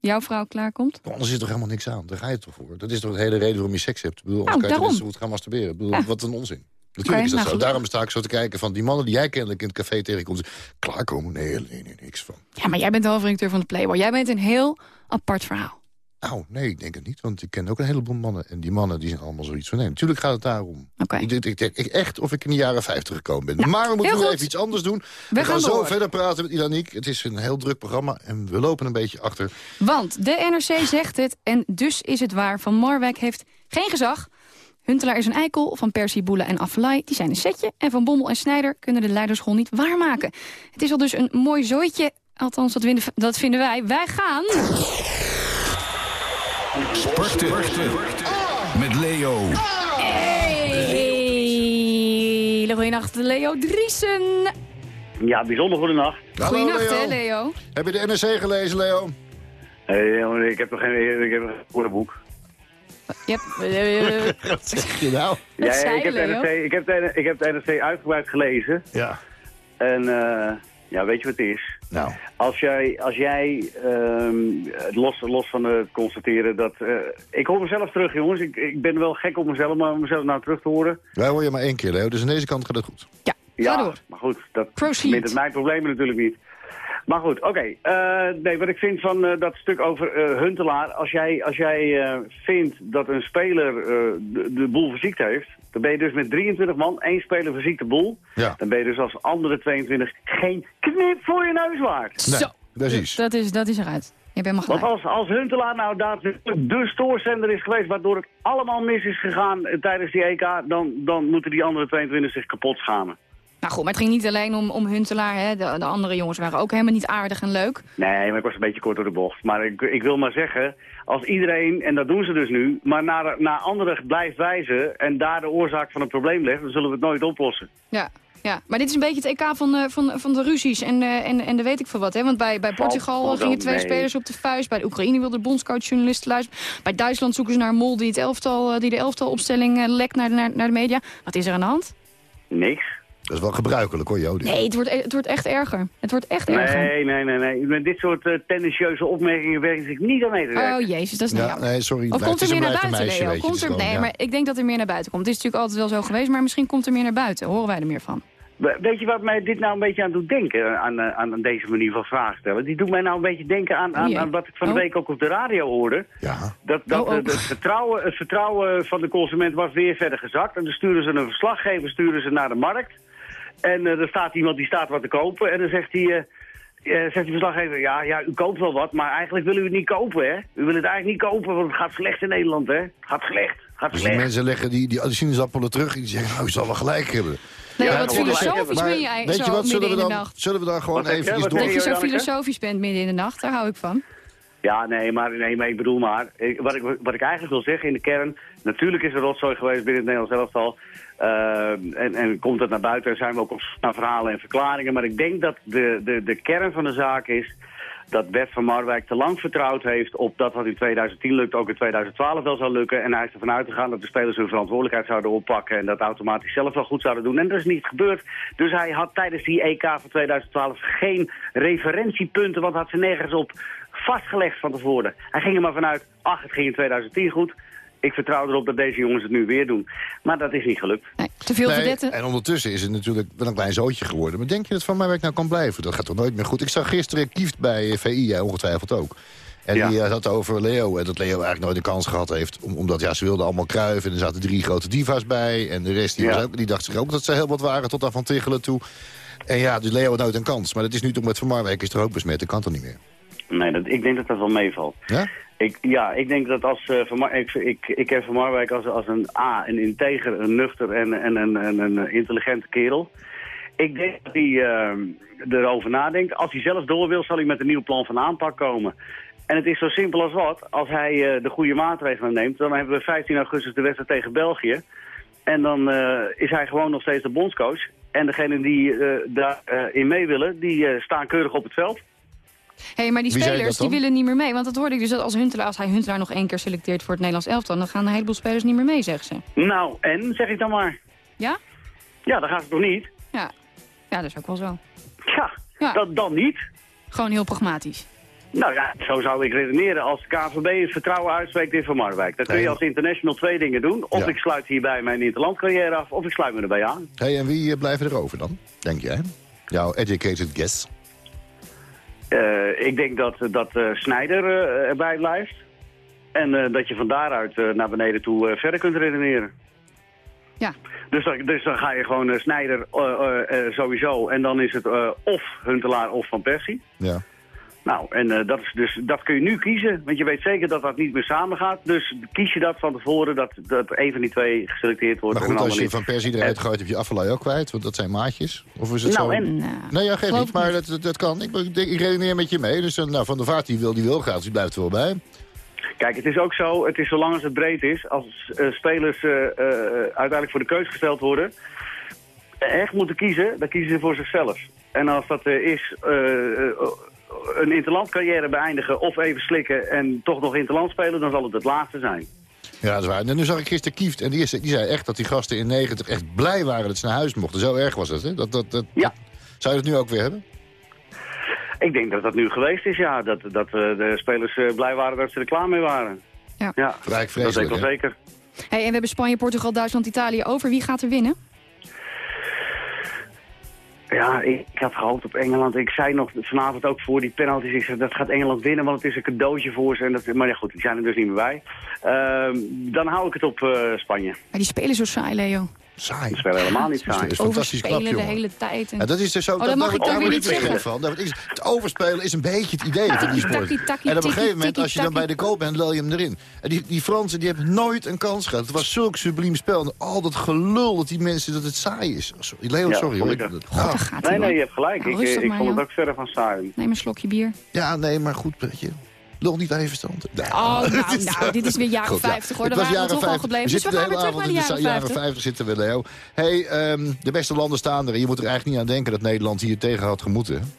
jouw vrouw klaarkomt? Anders is er toch helemaal niks aan. Daar ga je toch voor. Dat is toch de hele reden waarom je seks hebt. Ik bedoel, anders Nou, kan je toch daarom. goed gaan masturberen. Ik bedoel, Ja. Wat een onzin. Natuurlijk is dat nou zo. Daarom sta ik zo te kijken van die mannen die jij kennelijk in het café tegenkomt. Klaarkomen? Nee, nee, nee, niks van. Ja, maar jij bent de hoofdredacteur van de Playboy. Jij bent een heel apart verhaal. Nou, nee, ik denk het niet. Want ik ken ook een heleboel mannen. En die mannen die zijn allemaal zoiets van... Nee, natuurlijk gaat het daarom. Oké. Ik denk ik, echt of ik in de jaren 50 gekomen ben. maar we moeten nu goed. even iets anders doen. We, gaan gaan zo verder praten met Ilaniek. Het is een heel druk programma en we lopen een beetje achter. Want de NRC zegt het en dus is het waar. Van Marwijk heeft geen gezag. Huntelaar is een eikel, Van Persie, Boele en Affelay die zijn een setje... en Van Bommel en Snijder kunnen de leiderschool niet waarmaken. Het is al dus een mooi zooitje, althans dat vinden, dat vinden wij. Wij gaan... Sporten. Met Leo. Hele goeienacht, Leo Driesen. Ja, bijzonder goedenacht. Leo. hè, Leo? Heb je de NRC gelezen, Leo? Hey, jongen, ik heb nog geen, ik heb een woordenboek. Yep. (laughs) Wat zeg je nou? Ja, zei ik, heb de Leo? NRC, ik, heb de, ik heb de NRC uitgebreid gelezen. Ja. En eh, ja, weet je wat het is? Nou. Als jij, als jij ehm, los, los van het constateren dat... eh, ik hoor mezelf terug, jongens. Ik, ik ben wel gek op mezelf, maar om mezelf nou terug te horen... Wij hoor je maar één keer, Leo. Dus aan deze kant gaat het goed. ja, Ja, ga door. maar goed, dat Proceed. mijn problemen natuurlijk niet. Maar goed, oké. Eh, nee, wat ik vind van eh, dat stuk over eh, Huntelaar... als jij, als jij eh, vindt dat een speler eh, de, de boel verziekt heeft... dan ben je dus met 23 man, één speler verziekt de boel... Ja. dan ben je dus als andere 22 geen knip voor je neus waard. Nee, Zo. precies. Dat is, dat is eruit. Je bent maar Want als, als Huntelaar nou daadwerkelijk de stoorzender is geweest... waardoor het allemaal mis is gegaan tijdens die EK... Dan, dan moeten die andere 22 zich kapot schamen. Nou goed, maar het ging niet alleen om, om Huntelaar. Hè. De, de andere jongens waren ook helemaal niet aardig en leuk. Nee, maar ik was een beetje kort door de bocht. Maar ik, ik wil maar zeggen, als iedereen, en dat doen ze dus nu... maar naar, naar anderen blijft wijzen en daar de oorzaak van het probleem legt... dan zullen we het nooit oplossen. Ja, ja. maar dit is een beetje het EK van, van, van de ruzies en, eh, en, en de weet ik veel wat. Hè? Want bij, bij Portugal gingen twee mee. spelers op de vuist. Bij de Oekraïne wilde de bondscoach journalisten luisteren. Bij Duitsland zoeken ze naar mol die, het elftal, eh, die de elftalopstelling eh, lekt naar, naar, naar de media. Wat is er aan de hand? Niks. Dat is wel gebruikelijk, hoor, Jody. Nee, het wordt, e- het wordt echt erger. Het wordt echt erger. Nee, nee, nee, nee. Met dit soort uh, tendentieuze opmerkingen werkt zich niet aan mee te werken. Oh jezus, dat is niet Ja, jammer. nee, sorry. Of komt er meer naar buiten, meisje, Leo? Komt er, nee, ja. maar ik denk dat er meer naar buiten komt. Het is natuurlijk altijd wel zo geweest, maar misschien komt er meer naar buiten. Horen wij er meer van. We- Weet je wat mij dit nou een beetje aan doet denken, aan, eh, aan, aan deze manier van vragen stellen? Die doet mij nou een beetje denken aan, aan, aan wat ik van de Oh. week ook op de radio hoorde. Ja. Dat, dat Oh, oh. eh, het, vertrouwen, het vertrouwen van de consument was weer verder gezakt. En dan sturen ze een verslaggever sturen ze naar de markt. En eh, er staat iemand die staat wat te kopen. En dan zegt die, eh, eh, zegt die verslaggever, ja, ja, u koopt wel wat, maar eigenlijk willen u het niet kopen, hè? U wil het eigenlijk niet kopen, want het gaat slecht in Nederland, hè? Het gaat slecht, gaat Dus die slecht. mensen leggen die, die sinaasappelen terug en die zeggen, nou, je zal wel gelijk hebben. Nee, Ja, wat filosofisch ben jij weet zo je wat, zullen we, dan, zullen we daar gewoon Wat even door... Dat je zo filosofisch bent midden in de nacht, daar hou ik van. Ja, nee, maar, nee, maar ik bedoel maar, ik- wat, ik, wat ik eigenlijk wil zeggen in de kern, natuurlijk is er rotzooi geweest binnen het Nederlands elftal. eh, en, en komt het naar buiten en zijn we ook op naar verhalen en verklaringen. Maar ik denk dat de, de, de kern van de zaak is dat Bert van Marwijk te lang vertrouwd heeft op dat wat in 2010 lukt, ook in 2012 wel zou lukken. En hij is ervan uitgegaan dat de spelers hun verantwoordelijkheid zouden oppakken en dat automatisch zelf wel goed zouden doen. En dat is niet gebeurd. Dus hij had tijdens die EK van 2012 geen referentiepunten, want had ze nergens op vastgelegd van tevoren. Hij ging er maar vanuit, ach, het ging in 2010 goed. Ik vertrouw erop dat deze jongens het nu weer doen. Maar dat is niet gelukt. Nee, te veel Nee, verdetten. en ondertussen is het natuurlijk wel een klein zootje geworden. Maar denk je dat Van Marwijk nou kan blijven? Dat gaat toch nooit meer goed? Ik zag gisteren Kieft bij VI, jij ongetwijfeld ook. En Ja. die eh, had over Leo. En dat Leo eigenlijk nooit de kans gehad heeft. Om- omdat ja, ze wilden allemaal kruiven. En er zaten drie grote diva's bij. En de rest die, Ja. was ook, die dacht zich ook dat ze heel wat waren. Tot aan Van Tichelen toe. En ja, dus Leo had nooit een kans. Maar dat is nu toch met Van Marwijk is er ook besmet. Dat kan toch niet meer? Nee, dat, ik denk dat dat wel meevalt. Ja? Ik, ja, ik denk dat als eh, Van Mar ik, ik, ik ken Van Marwijk als, als een A, een integer, een nuchter en, en, en, en een intelligente kerel. Ik denk dat hij eh, erover nadenkt. Als hij zelf door wil, zal hij met een nieuw plan van aanpak komen. En het is zo simpel als wat. Als hij eh, de goede maatregelen neemt, dan hebben we 15 augustus de wedstrijd tegen België. En dan is hij gewoon nog steeds de bondscoach. En degenen die daarin in mee willen, die staan keurig op het veld. Hey, maar die Wie spelers die willen niet meer mee. Want dat hoorde ik dus dat als, Huntelaar, als hij Huntelaar nog één keer selecteert voor het Nederlands elftal... dan gaan een heleboel spelers niet meer mee, zeggen ze. Nou, en, zeg ik dan maar. Ja? Ja, dan gaat het toch niet? Ja. Ja, dat is ook wel zo. Ja, Ja. Dat dan niet. Gewoon heel pragmatisch. Nou ja, zo zou ik redeneren. Als de KVB het vertrouwen uitspreekt in Van Marwijk... dan kun je als international twee dingen doen. Of Ja. ik sluit hierbij mijn interlandcarrière af, of ik sluit me erbij aan. Hey, en wie eh, blijven er over dan, denk jij? Jouw educated guess. Eh, ik denk dat, dat eh, Snijder eh, erbij blijft. En eh, dat je van daaruit eh, naar beneden toe eh, verder kunt redeneren. Ja. Dus dan, dus dan ga je gewoon eh, Snijder eh, eh, eh, sowieso. En dan is het eh, of Huntelaar of Van Persie. Ja. Nou, en eh, dat, is dus, dat kun je nu kiezen. Want je weet zeker dat dat niet meer samen gaat. Dus kies je dat van tevoren dat, dat een van die twee geselecteerd wordt. Maar en goed, als je Van Persie eruit gooit, heb je Affelay ook kwijt. Want dat zijn maatjes. Of is het Nou, zo? en- Nee, ja, geef niet. Maar dat, dat, dat kan. Ik, ik, ik redeneer met je mee. Dus eh, nou, Van der Vaart die wil, die wil graag. Dus die blijft er wel bij. Kijk, het is ook zo, het is zolang als het breed is, als eh, spelers eh, eh, uiteindelijk voor de keus gesteld worden, echt moeten kiezen, dan kiezen ze voor zichzelf. En als dat eh, is eh, eh, een interlandcarrière beëindigen of even slikken en toch nog interland spelen, dan zal het het laatste zijn. Ja, dat is waar. En nu zag ik gisteren Kieft. En die, is- die zei echt dat die gasten in 90 echt blij waren dat ze naar huis mochten. Zo erg was het, hè? Dat, dat, dat, Ja. Zou je dat nu ook weer hebben? Ik denk dat dat nu geweest is, ja. Dat, dat eh, de spelers eh, blij waren dat ze er klaar mee waren. Ja. ja Vrij dat weet ik wel zeker. Hey, en we hebben Spanje, Portugal, Duitsland, Italië over. Wie gaat er winnen? Ja, ik, had gehoopt op Engeland. Ik zei nog vanavond ook voor die penalties. Ik zei, dat gaat Engeland winnen, want het is een cadeautje voor ze. En dat, maar ja, goed, die zijn er dus niet meer bij. Ehm, dan hou ik het op eh, Spanje. Maar die spelen zo saai, Leo. Saai. Ze spelen helemaal niet Dat saai. is fantastisch knap, de hele tijd. En... Ja, dat is dus ook, Oh, dat mag daar ik daar weer niet zeggen. van. Ik- het overspelen is een beetje het idee van die sport. En op een gegeven moment, als je dan bij de goal bent, lel je hem erin. En die, die Fransen die hebben nooit een kans gehad. Het was zulk subliem spel. En al dat gelul dat die mensen, dat het saai is. Oh, Sorry, Leo, Ja, sorry hoor. dat- ah, Nee, nee, je hebt gelijk. Ik eh, vond het ook verder van saai. Neem een slokje bier. ja, nee, maar goed, weet je. Lul niet aan je verstand. Nee. Oh, nou, (laughs) nou, dit is weer jaren Goed, ja. 50 hoor. Het Daar was waren we toch al 50. gebleven. We Dus we zitten gaan de weer terug naar de avond in jaren de 50. 50 zitten we, Leo. hey, ehm, de beste landen staan er. Je moet er eigenlijk niet aan denken dat Nederland hier tegen had gemoeten.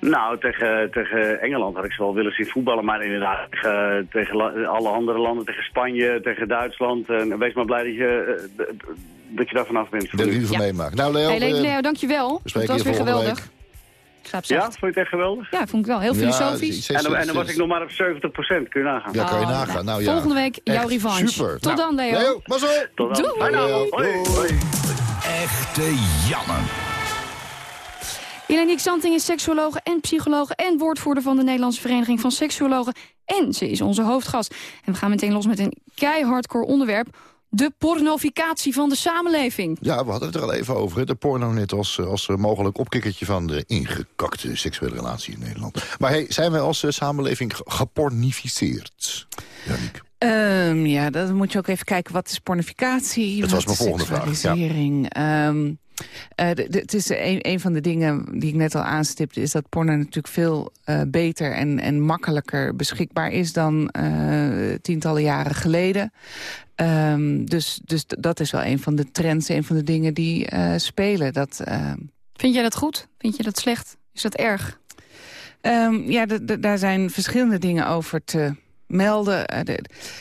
Nou, tegen, tegen Engeland had ik ze wel willen zien voetballen. Maar inderdaad, tegen, tegen alle andere landen, tegen Spanje, tegen Duitsland. En wees maar blij dat je, eh, dat je daar vanaf bent. Dat je ervan Ja. meemaakt. Nou, Leo, Hey, Leo, eh, dankjewel. we Het was weer geweldig. week. Slaap Ja, vond je het echt geweldig? Ja, vond ik wel. Heel filosofisch. En, dan- en dan was ik nog maar op 70% kun je nagaan. Ja, kan je Oh, nagaan. nou, Nou, ja. Volgende week jouw Echt revanche. Super. Tot Nou, dan, Leo. Leo, maar zo. Tot dan. Doei. Hoi, Leo. hoi, Doei. hoi. Echte jammer. Eleniek Santing is seksuologe en psychologe... en woordvoerder van de Nederlandse Vereniging van Seksuologen. En ze is onze hoofdgast. En we gaan meteen los met een keihardcore onderwerp... de pornoficatie van de samenleving. Ja, we hadden het er al even over. hè. De porno net als, eh, als mogelijk opkikkertje van de ingekakte seksuele relatie in Nederland. Maar hey, zijn wij als eh, samenleving ge- gepornificeerd? Ehm, ja, dan moet je ook even kijken. Wat is pornificatie? Dat Wat was mijn is volgende vraag, ja. seksualisering? Eh, de- de- het is een, een van de dingen die ik net al aanstipte... is dat porno natuurlijk veel eh, beter en, en makkelijker beschikbaar is... dan eh, tientallen jaren geleden. Ehm, dus, dus dat is wel een van de trends, een van de dingen die spelen. Dat, ehm, Vind jij dat goed? Vind je dat slecht? Is dat erg? Ehm, ja, daar zijn verschillende dingen over te melden. Eh,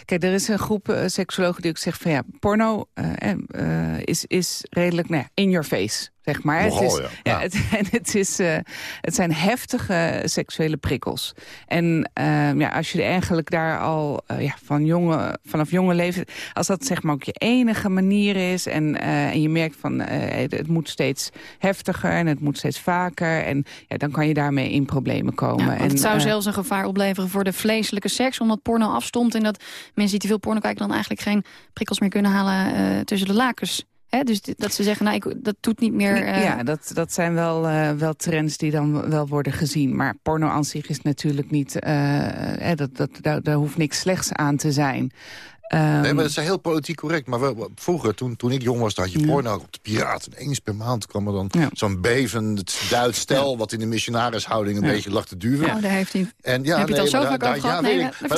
kijk, er is een groep eh, seksologen die ook zegt van ja, porno eh, is, is redelijk nou in your face, zeg maar. Nogal, het, is, ja. het, (laughs) en het, is, eh, het zijn heftige seksuele prikkels. En ehm, ja, als je eigenlijk daar al eh, ja, van jonge, vanaf jonge leeftijd... als dat zeg maar ook je enige manier is... en, eh, en je merkt van eh, het, het moet steeds heftiger en het moet steeds vaker... en ja, dan kan je daarmee in problemen komen. Ja, en, het zou zelfs een gevaar opleveren voor de vleeselijke seks... omdat porno afstomt en dat mensen die te veel porno kijken... dan eigenlijk geen prikkels meer kunnen halen eh, tussen de lakens. Hè? Dus dat ze zeggen, nou, ik, dat doet niet meer... eh, Ja, dat, dat zijn wel, eh, wel trends die dan wel worden gezien. Maar porno aan zich is natuurlijk niet... eh, dat, dat, daar, daar hoeft niks slechts aan te zijn. Ehm, Nee, maar dat is heel politiek correct. Maar wel- vroeger, toen, toen ik jong was, had je Ja. porno op de Piraten. En eens per maand kwam er dan Ja. zo'n bevend Duits stel... wat in de missionarishouding een Ja. beetje lag te duwen. Oh, daar heeft hij. En ja, Heb je het al zo vaak over gehad? Ja, Nee,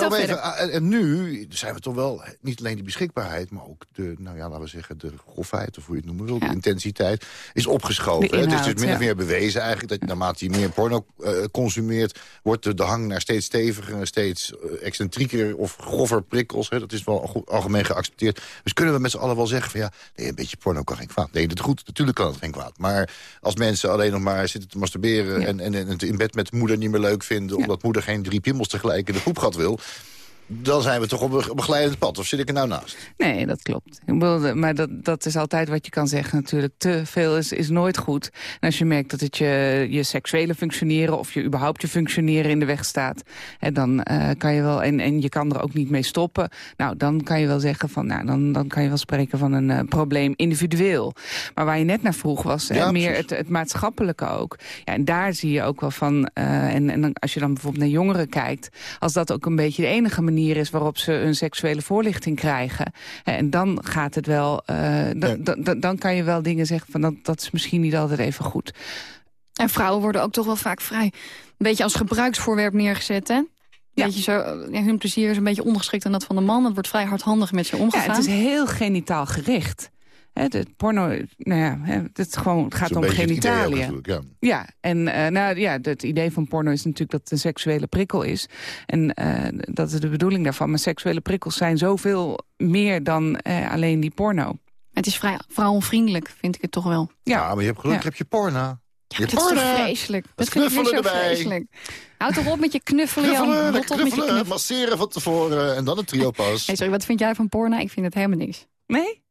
maar even, ah, en, en nu zijn we toch wel, niet alleen die beschikbaarheid... maar ook de, nou ja, laten we zeggen, de grofheid, of hoe je het noemen wil... Ja. de intensiteit, is opgeschoven. De het is dus min of ja. meer bewezen eigenlijk... dat naarmate je meer porno eh, consumeert... wordt de, de hang naar steeds steviger en steeds eh, excentrieker... of grover prikkels, hè. dat is wel al algemeen geaccepteerd. Dus kunnen we met z'n allen wel zeggen van ja, nee, een beetje porno kan geen kwaad. Nee, dat is goed, natuurlijk kan het geen kwaad. Maar als mensen alleen nog maar zitten te masturberen... En, en, in bed met moeder niet meer leuk vinden... omdat moeder geen drie piemels tegelijk in de poepgat wil dan zijn we toch op een begeleidend pad. Of zit ik er nou naast? Nee, dat klopt. Maar dat, dat is altijd wat je kan zeggen natuurlijk. Te veel is, is nooit goed. En als je merkt dat het je, je seksuele functioneren... of je überhaupt je functioneren in de weg staat... Hè, dan uh, kan je wel... En, en je kan er ook niet mee stoppen. Nou, dan kan je wel zeggen van... Nou, dan, dan kan je wel spreken van een uh, probleem individueel. Maar waar je net naar vroeg was ja, hè, meer het, het, maatschappelijke ook. Ja, en daar zie je ook wel van... Uh, en, en als je dan bijvoorbeeld naar jongeren kijkt... als dat ook een beetje de enige manier is waarop ze een seksuele voorlichting krijgen. En dan gaat het wel, uh, dan, dan kan je wel dingen zeggen van dat, dat is misschien niet altijd even goed. En vrouwen worden ook toch wel vaak vrij een beetje als gebruiksvoorwerp neergezet, hè? Ja. Beetje zo, ja, hun plezier is een beetje ondergeschikt aan dat van de man. Het wordt vrij hardhandig met ze omgegaan. Ja, het is heel genitaal gericht. He, de porno, nou ja, het, gewoon, het gaat om genitaliën. Ja. ja, en uh, nou, ja, het idee van porno is natuurlijk dat het een seksuele prikkel is. En uh, dat is de bedoeling daarvan. Maar seksuele prikkels zijn zoveel meer dan uh, alleen die porno. Het is vrij vrouwenvriendelijk, vind ik het toch wel. Ja, maar je hebt gelukkig ja. heb je porno. Ja, je dat porno. is toch vreselijk. Dat, dat knuffelen erbij. Vreselijk. Houd toch op met je knuffelen, knuffelen Jan. Je knuffelen. masseren van tevoren en dan een trio (laughs) pas. Hey, sorry, wat vind jij van porno? Ik vind het helemaal niks. Nee?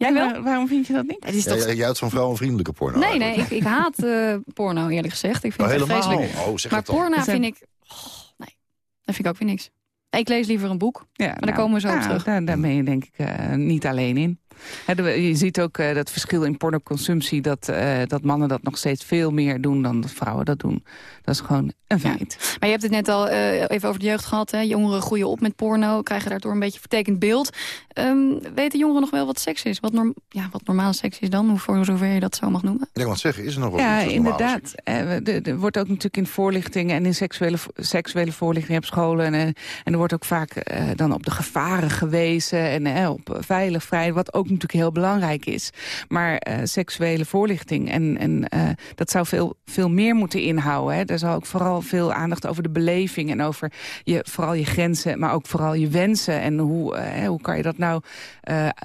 Jij wel? waarom vind je dat niet? Het is toch... ja, jij houdt van vrouwenvriendelijke porno. Nee, nee, ik, ik haat uh, porno eerlijk gezegd. Ik vind oh, het helemaal? vreselijk. Oh, zeg maar het dan. porno vind ik... Oh, nee, dat vind ik ook weer niks. Ik lees liever een boek, ja, maar nou, daar komen we zo nou, op terug. Daar, daar ben je denk ik uh, niet alleen in. Je ziet ook uh, dat verschil in pornoconsumptie... Dat, uh, dat mannen dat nog steeds veel meer doen dan dat vrouwen dat doen. Dat is gewoon een feit. Ja. Maar je hebt het net al uh, even over de jeugd gehad. Hè? Jongeren groeien op met porno, krijgen daardoor een beetje vertekend beeld. Um, weten jongeren nog wel wat seks is? Wat, norm ja, wat normale seks is dan? Hoe voor zover je dat zo mag noemen? Ik wat zeggen, is er nog wel Ja, iets inderdaad. Er wordt ook natuurlijk in voorlichting en in seksuele, seksuele voorlichting op scholen. En, en er wordt ook vaak uh, dan op de gevaren gewezen en uh, op veilig, vrij. Wat ook natuurlijk heel belangrijk is. Maar uh, seksuele voorlichting, en, en uh, dat zou veel, veel meer moeten inhouden. Hè. Er zou ook vooral veel aandacht over de beleving en over je, vooral je grenzen, maar ook vooral je wensen. En hoe, uh, hoe kan je dat nou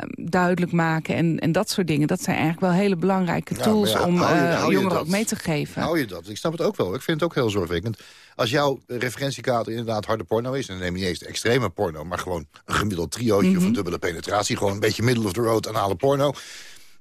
duidelijk maken en, en dat soort dingen. Dat zijn eigenlijk wel hele belangrijke tools ja, ja, om je, jongeren ook mee te geven. Hou je dat? Ik snap het ook wel. Ik vind het ook heel zorgwekkend. Als jouw referentiekader inderdaad harde porno is... en dan neem je niet eens de extreme porno... maar gewoon een gemiddeld triootje mm -hmm. of een dubbele penetratie... gewoon een beetje middle of the road anale porno...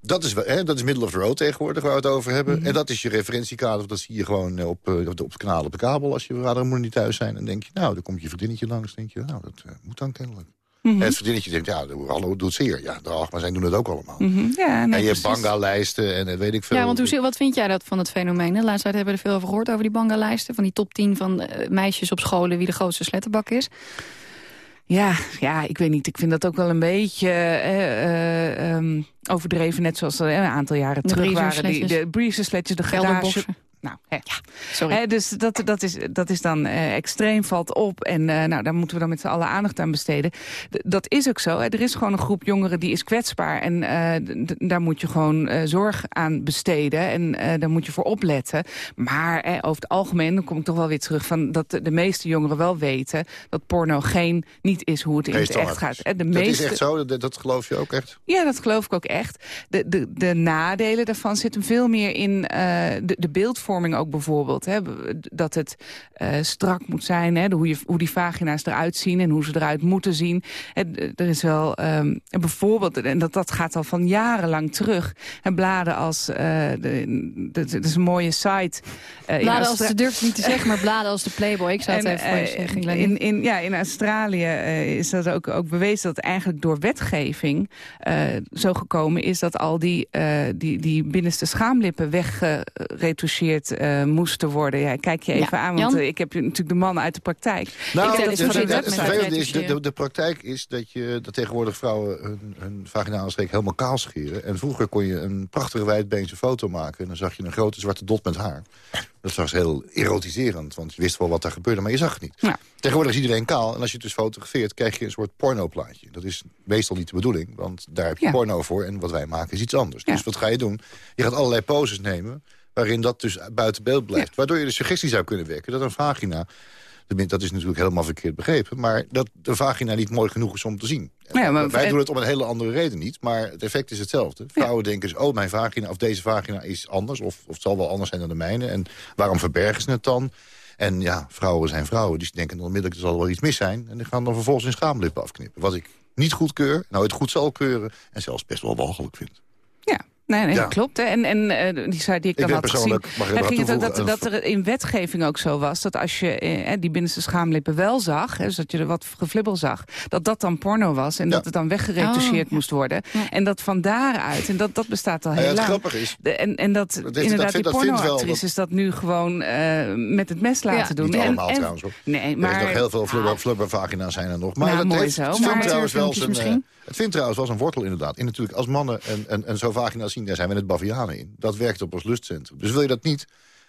Dat is, hè, dat is middle of the road tegenwoordig waar we het over hebben. Mm -hmm. En dat is je referentiekader. Dat zie je gewoon op, uh, op het kanaal op de kabel. Als je vader en moeder niet thuis zijn. En denk je, nou, dan komt je vriendinnetje langs. denk je, nou, dat uh, moet dan kennelijk. Mm -hmm. En het vriendinnetje denkt, ja, hallo, doet zeer. Ja, dag, maar zij doen het ook allemaal. Mm -hmm. ja, nee, en je hebt banga-lijsten en weet ik veel. Ja, want hoe, wat vind jij dat van het fenomeen? De laatste tijd hebben we er veel over gehoord, over die banga-lijsten. Van die top 10 van uh, meisjes op scholen wie de grootste sletterbak is. Ja, ja, ik weet niet. Ik vind dat ook wel een beetje uh, uh, um, overdreven. Net zoals er een aantal jaren de terug waren. Die, de breezersletjes, de garage... Nou, hè. Ja, sorry. Hè, dus dat, dat, is, dat is dan uh, extreem, valt op. En uh, nou, daar moeten we dan met z'n allen aandacht aan besteden. D dat is ook zo. Hè. Er is gewoon een groep jongeren die is kwetsbaar. En uh, daar moet je gewoon zorg aan besteden. En daar moet je voor opletten. Maar over het algemeen, dan kom ik toch wel weer terug... van dat de, de meeste jongeren wel weten... dat porno geen, niet is hoe het in het echt gaat. De dat meeste... is echt zo? Dat, dat geloof je ook echt? Ja, dat geloof ik ook echt. De, de, de nadelen daarvan zitten veel meer in de, de beeldvorming ook bijvoorbeeld. Hè, dat het uh, strak moet zijn, hè, de, hoe, je, hoe die vagina's eruit zien en hoe ze eruit moeten zien. Hè, er is wel um, bijvoorbeeld, en dat, dat gaat al van jarenlang terug, en bladen als, uh, dat is een mooie site. Uh, bladen als, ze durft niet te zeggen, maar bladen als de Playboy. Ik zou het en, even voor je zeggen. In, in, ja, in Australië is dat ook, ook bewezen dat eigenlijk door wetgeving zo gekomen is dat al die, die, die binnenste schaamlippen weggeretoucheerd uh, moesten worden. Ja, kijk je even ja, aan, want uh, ik heb natuurlijk de mannen uit de praktijk. Nou, ik het, het, het, het vervelende is, de, de, de, praktijk is dat, je, dat tegenwoordig vrouwen hun, hun vaginale streek helemaal kaal scheren. En vroeger kon je een prachtige wijdbeense foto maken. En dan zag je een grote zwarte dot met haar. Dat was heel erotiserend, want je wist wel wat er gebeurde, maar je zag het niet. Ja. Tegenwoordig is iedereen kaal en als je het dus fotografeert... krijg je een soort pornoplaatje. Dat is meestal niet de bedoeling, want daar heb je ja. porno voor... en wat wij maken is iets anders. Dus wat ga je doen? Je gaat allerlei poses nemen waarin dat dus buiten beeld blijft. Ja. Waardoor je de suggestie zou kunnen wekken dat een vagina Dat is natuurlijk helemaal verkeerd begrepen. Maar dat de vagina niet mooi genoeg is om te zien. Ja, maar- Wij doen het om een hele andere reden niet. Maar het effect is hetzelfde. Vrouwen denken, dus, oh, mijn vagina of deze vagina is anders. Of, of het zal wel anders zijn dan de mijne. En waarom verbergen ze het dan? En ja, vrouwen zijn vrouwen. Die denken onmiddellijk, er zal wel iets mis zijn. En die gaan dan vervolgens hun schaamlippen afknippen. Wat ik niet goedkeur, nou het goed zal keuren... en zelfs best wel walgelijk vind. Ja, nee, nee Ja. klopt. Hè. En, en eh, die site die ik Ik dan had gezien... er ging het dat, dat, dat er in wetgeving ook zo was... dat als je eh, die binnenste schaamlippen wel zag... Hè, dus dat je er wat geflibbel zag... dat dat dan porno was en dat het dan weggeretoucheerd Oh, moest worden. En dat van daaruit, en dat, dat bestaat al heel ja, het lang... grappige is- De- en, en dat, dat inderdaad die dat pornoactrices dat... nu gewoon eh, met het mes laten doen. Niet En- allemaal en- trouwens hoor. Nee, Er is maar... nog heel veel flubber, flubbervagina's zijn er nog. Maar Nou, dat mooi zo, het, maar- trouwens wel zijn, Amateurfilmpjes eh, misschien. het vindt trouwens wel zijn wortel inderdaad. In natuurlijk, als mannen en, en, en zo'n vagina zien, daar zijn we het bavianen in. Dat werkt op ons lustcentrum. Dus wil je dat niet,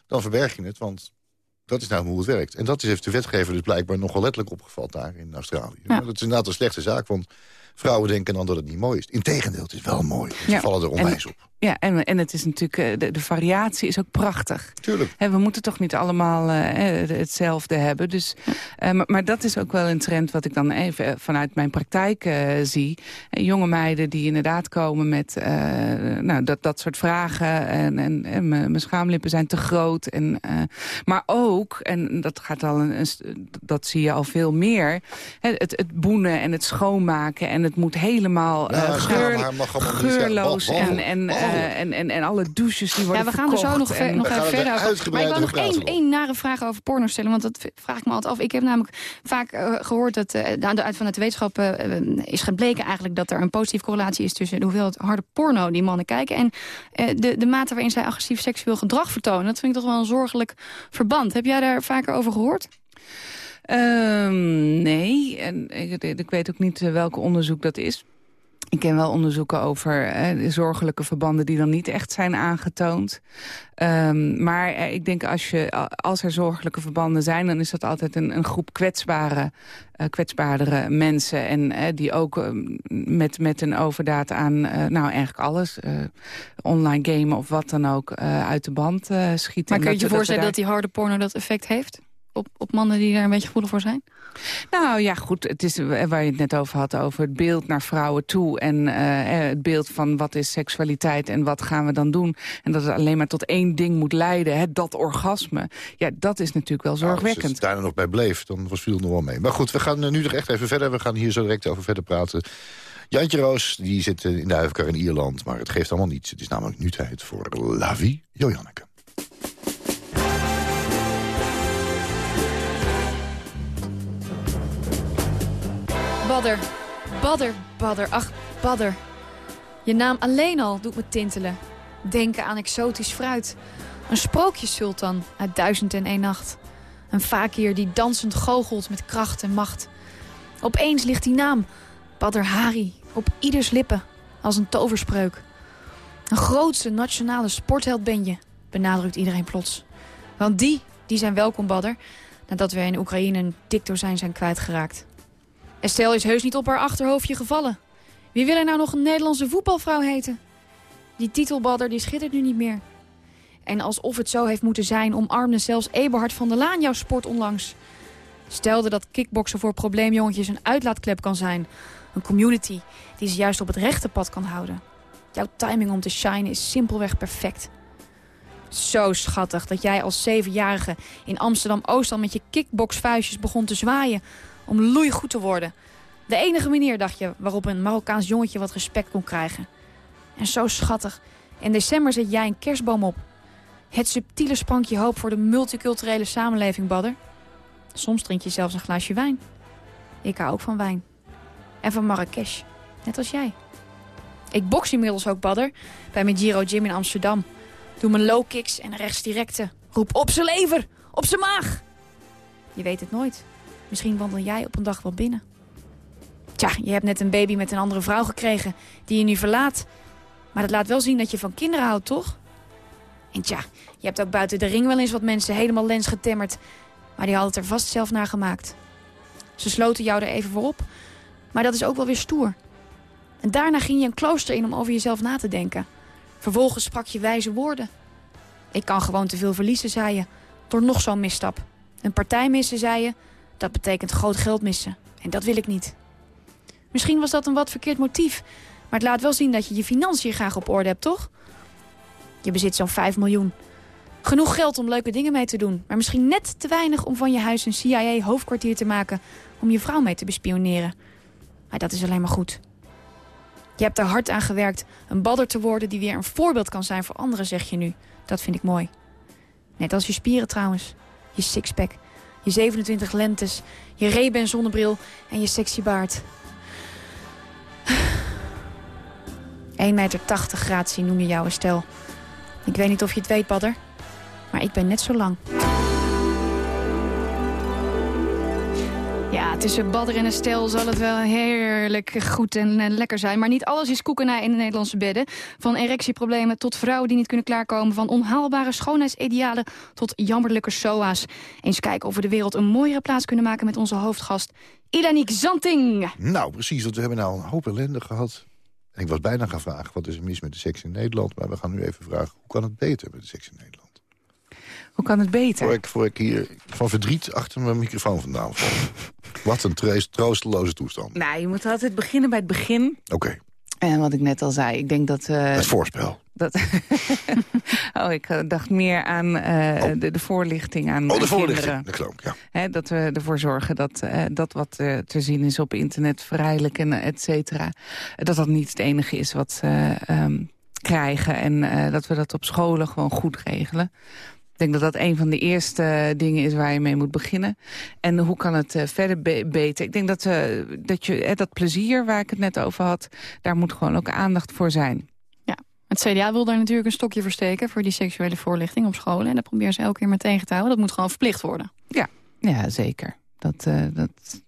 dan verberg je het, want dat is nou hoe het werkt. En dat heeft de wetgever dus blijkbaar nogal letterlijk opgevallen daar in Australië. Ja. Dat is inderdaad een slechte zaak, want vrouwen denken dan dat het niet mooi is. Integendeel, het is wel mooi. Ze Ja. vallen er onwijs En- op. Ja, en, en het is natuurlijk, eh, de, de variatie is ook prachtig. Tuurlijk. Hè, we moeten toch niet allemaal eh, hetzelfde hebben. Dus, eh, maar, maar dat is ook wel een trend wat ik dan even vanuit mijn praktijk zie. Jonge meiden die inderdaad komen met nou, dat, dat soort vragen. En, en, en mijn schaamlippen zijn te groot. En, maar ook, en dat, gaat al een, dat zie je al veel meer... het, het boenen en het schoonmaken. En het moet helemaal schaamhaar geur, geurloos. en, en, eh, en, en, en alle douches die worden Ja, we gaan er zo nog, ver- nog even er verder over. Maar ik wil nog één, één nare vraag over porno stellen. Want dat vraag ik me altijd af. Ik heb namelijk vaak eh, gehoord dat eh, nou, uit vanuit de wetenschap eh, eh, is gebleken eigenlijk dat er een positieve correlatie is tussen de hoeveelheid harde porno die mannen kijken en eh, de, de mate waarin zij agressief seksueel gedrag vertonen. Dat vind ik toch wel een zorgelijk verband. Heb jij daar vaker over gehoord? Ehm, nee, en ik, ik weet ook niet eh, welke onderzoek dat is. Ik ken wel onderzoeken over eh, zorgelijke verbanden die dan niet echt zijn aangetoond. Ehm, maar eh, ik denk als, je, als er zorgelijke verbanden zijn... dan is dat altijd een, een groep kwetsbare, eh, kwetsbaardere mensen. En eh, die ook eh, met, met een overdaad aan nou, eigenlijk alles... online gamen of wat dan ook uit de band schieten. Maar kun je je voorstellen daar- dat die harde porno dat effect heeft? Op, op mannen die daar een beetje gevoelig voor zijn? Nou ja, goed, het is waar je het net over had, over het beeld naar vrouwen toe. En eh, het beeld van wat is seksualiteit en wat gaan we dan doen. En dat het alleen maar tot één ding moet leiden, hè, dat orgasme. Ja, dat is natuurlijk wel Nou, als zorgwekkend. het daar nog bij bleef, dan was viel nog wel mee. Maar goed, we gaan eh, nu nog echt even verder. We gaan hier zo direct over verder praten. Jantje Roos, die zit eh, in de huifkar in Ierland. Maar het geeft allemaal niets. Het is namelijk nu tijd voor La Vie Joanneke. Badder, badder, badder, ach, badder. Je naam alleen al doet me tintelen. Denken aan exotisch fruit. Een sprookjessultan uit Duizend en één Nacht. Een fakir die dansend goochelt met kracht en macht. Opeens ligt die naam, Badr Hari, op ieders lippen. Als een toverspreuk. Een grootste nationale sportheld ben je, benadrukt iedereen plots. Want die, die zijn welkom, Badr. Nadat we in Oekraïne een dictozijn zijn kwijtgeraakt. Estelle is heus niet op haar achterhoofdje gevallen. Wie wil er nou nog een Nederlandse voetbalvrouw heten? Die titelbadder die schittert nu niet meer. En alsof het zo heeft moeten zijn, omarmde zelfs Eberhard van der Laan jouw sport onlangs. Stelde dat kickboksen voor probleemjongetjes een uitlaatklep kan zijn. Een community die ze juist op het rechte pad kan houden. Jouw timing om te shinen is simpelweg perfect. Zo schattig dat jij als zevenjarige in Amsterdam-Oost al met je kickboxvuistjes begon te zwaaien om loeigoed te worden. De enige manier, dacht je, waarop een Marokkaans jongetje wat respect kon krijgen. En zo schattig. In december zet jij een kerstboom op. Het subtiele sprankje hoop voor de multiculturele samenleving, Badder. Soms drink je zelfs een glaasje wijn. Ik hou ook van wijn. En van Marrakesh. Net als jij. Ik box inmiddels ook, Badder. Bij mijn Giro Gym in Amsterdam. Doe mijn low kicks en rechtsdirecte. Roep op zijn lever! Op zijn maag! Je weet het nooit. Misschien wandel jij op een dag wel binnen. Tja, je hebt net een baby met een andere vrouw gekregen die je nu verlaat. Maar dat laat wel zien dat je van kinderen houdt, toch? En tja, je hebt ook buiten de ring wel eens wat mensen helemaal lens getemmerd. Maar die hadden het er vast zelf naar gemaakt. Ze sloten jou er even voor op. Maar dat is ook wel weer stoer. En daarna ging je een klooster in om over jezelf na te denken. Vervolgens sprak je wijze woorden. Ik kan gewoon te veel verliezen, zei je. Door nog zo'n misstap. Een partij missen, zei je, dat betekent groot geld missen. En dat wil ik niet. Misschien was dat een wat verkeerd motief. Maar het laat wel zien dat je je financiën graag op orde hebt, toch? Je bezit zo'n 5 miljoen. Genoeg geld om leuke dingen mee te doen. Maar misschien net te weinig om van je huis een CIA-hoofdkwartier te maken... om je vrouw mee te bespioneren. Maar dat is alleen maar goed. Je hebt er hard aan gewerkt een badder te worden... die weer een voorbeeld kan zijn voor anderen, zeg je nu. Dat vind ik mooi. Net als je spieren trouwens. Je sixpack. Je 27 lentes. Je Ray-Ban zonnebril. En je sexy baard. 1,80 meter gratie noem je jouw stel. Ik weet niet of je het weet, Badder. Maar ik ben net zo lang. Ja, tussen Badder en Estelle zal het wel heerlijk goed en, lekker zijn. Maar niet alles is koekenij in de Nederlandse bedden. Van erectieproblemen tot vrouwen die niet kunnen klaarkomen. Van onhaalbare schoonheidsidealen tot jammerlijke SOA's. Eens kijken of we de wereld een mooiere plaats kunnen maken met onze hoofdgast. Ilaniek Zanting. Nou, precies, want we hebben nou een hoop ellende gehad. En ik was bijna gaan vragen, wat is er mis met de seks in Nederland? Maar we gaan nu even vragen, hoe kan het beter met de seks in Nederland? Hoe kan het beter? Voor ik, voor ik hier van verdriet achter mijn microfoon vandaan val. (laughs) Wat een treus- troosteloze toestand. Nou, je moet altijd beginnen bij het begin. Oké, En wat ik net al zei, ik denk dat... eh, het voorspel. dat (laughs) oh, ik eh, dacht meer aan eh, de, de voorlichting aan Oh, de voorlichting, dat ik, ja. Hè, dat we ervoor zorgen dat, eh, dat wat te zien is op internet, vrijelijk en et cetera... dat dat niet het enige is wat ze ehm, krijgen. En eh, dat we dat op scholen gewoon goed regelen. Ik denk dat dat een van de eerste dingen is waar je mee moet beginnen. En hoe kan het eh, verder be- beter? Ik denk dat, eh, dat, je, eh, dat plezier waar ik het net over had... daar moet gewoon ook aandacht voor zijn. Het CDA wil daar natuurlijk een stokje voor steken... voor die seksuele voorlichting op scholen. En dat proberen ze elke keer maar tegen te houden. Dat moet gewoon verplicht worden. Ja, ja zeker. Dat, eh, dat,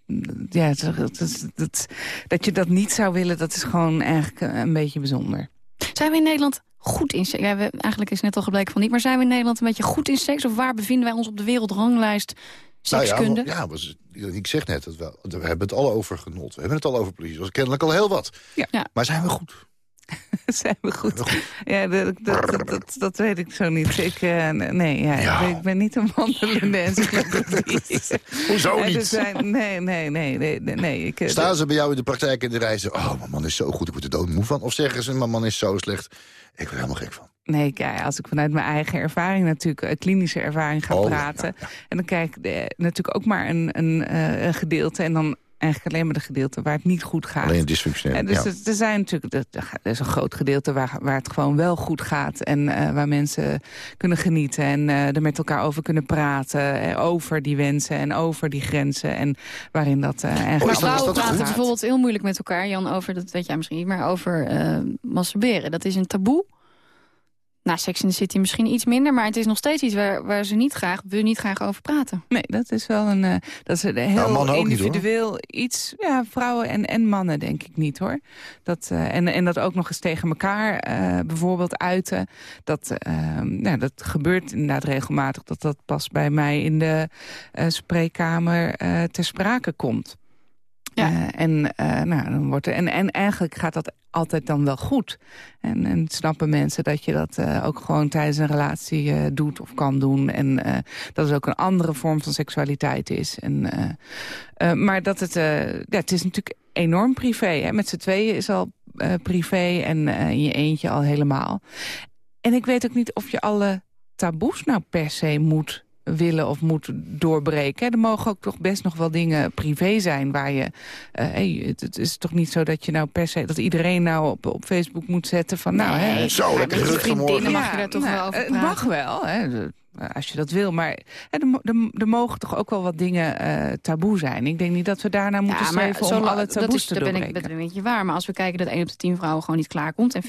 ja, dat, dat, dat, dat je dat niet zou willen, dat is gewoon eigenlijk eh, een beetje bijzonder. Zijn we in Nederland goed in seks? Ja, we, eigenlijk is net al gebleken van niet. Maar zijn we in Nederland een beetje goed in seks? Of waar bevinden wij ons op de wereldranglijst sekskunde? Nou ja, maar- ja, was, ik zeg net, het wel, we hebben het al over genot. We hebben het al over plezier. Dat was kennelijk al heel wat. Ja. Maar zijn we goed? (laughs) zijn we goed? Ja, dat, dat, dat, dat, weet ik zo niet. Ik, eh, nee, ja, Ja. ik ben niet een wandelende (laughs) encyclopedie. (laughs) Hoezo niet? zijn- nee, nee, nee, nee, nee. Ik, eh, Staan ze bij jou in de praktijk in de reizen? Oh, mijn man is zo goed, ik word er doodmoe van. Of zeggen ze, mijn man is zo slecht, ik word er helemaal gek van. Nee, kijk, als ik vanuit mijn eigen ervaring natuurlijk, eh, klinische ervaring ga Oh, ja, praten. En dan kijk ik eh, natuurlijk ook maar een, een, een gedeelte. En dan eigenlijk alleen maar de gedeelte waar het niet goed gaat. Alleen dysfunctioneel, En dus ja. er, zijn natuurlijk, er, is een groot gedeelte waar, waar het gewoon wel goed gaat. En eh, waar mensen kunnen genieten en eh, er met elkaar over kunnen praten. eh, over die wensen en over die grenzen. En waarin dat eh eigenlijk Maar allemaal vrouwen praten bijvoorbeeld heel moeilijk met elkaar, Jan, over, dat weet jij misschien niet, maar over eh, masturberen. Dat is een taboe. Nou, Sex in the City misschien iets minder, maar het is nog steeds iets waar, waar ze niet graag, we niet graag over praten. Nee, dat is wel een, eh, dat is een heel Nou, niet, individueel iets. Ja, vrouwen en, en mannen denk ik niet hoor. Dat, eh, en, en dat ook nog eens tegen elkaar eh, bijvoorbeeld uiten. Dat, nou, dat gebeurt inderdaad regelmatig. Dat dat pas bij mij in de eh, spreekkamer eh, ter sprake komt. Ja. Eh, en, eh, nou, dan wordt er, en, en eigenlijk gaat dat altijd dan wel goed. En, en snappen mensen dat je dat eh, ook gewoon tijdens een relatie doet of kan doen. En dat het ook een andere vorm van seksualiteit is. En, maar dat het, ja, het is natuurlijk enorm privé. Hè? Met z'n tweeën is al privé en in je eentje al helemaal. En ik weet ook niet of je alle taboes nou per se moet willen of moet doorbreken. hè. Er mogen ook toch best nog wel dingen privé zijn waar je... eh, hey, het, het is toch niet zo dat je nou per se... dat iedereen nou op, op Facebook moet zetten van... nou, Nee, hè, Zo, lekker rustig vriendinnen morgen. mag je daar toch nou, wel over Het mag wel, hè, als je dat wil. Maar hè, er, mo- mogen toch ook wel wat dingen eh, taboe zijn. Ik denk niet dat we daarna moeten streven om zolang- alle taboes dat is, te daar ben ik doorbreken. dat ben ik met je waar. Maar als we kijken dat 1 op de 10 vrouwen gewoon niet klaarkomt... en 40%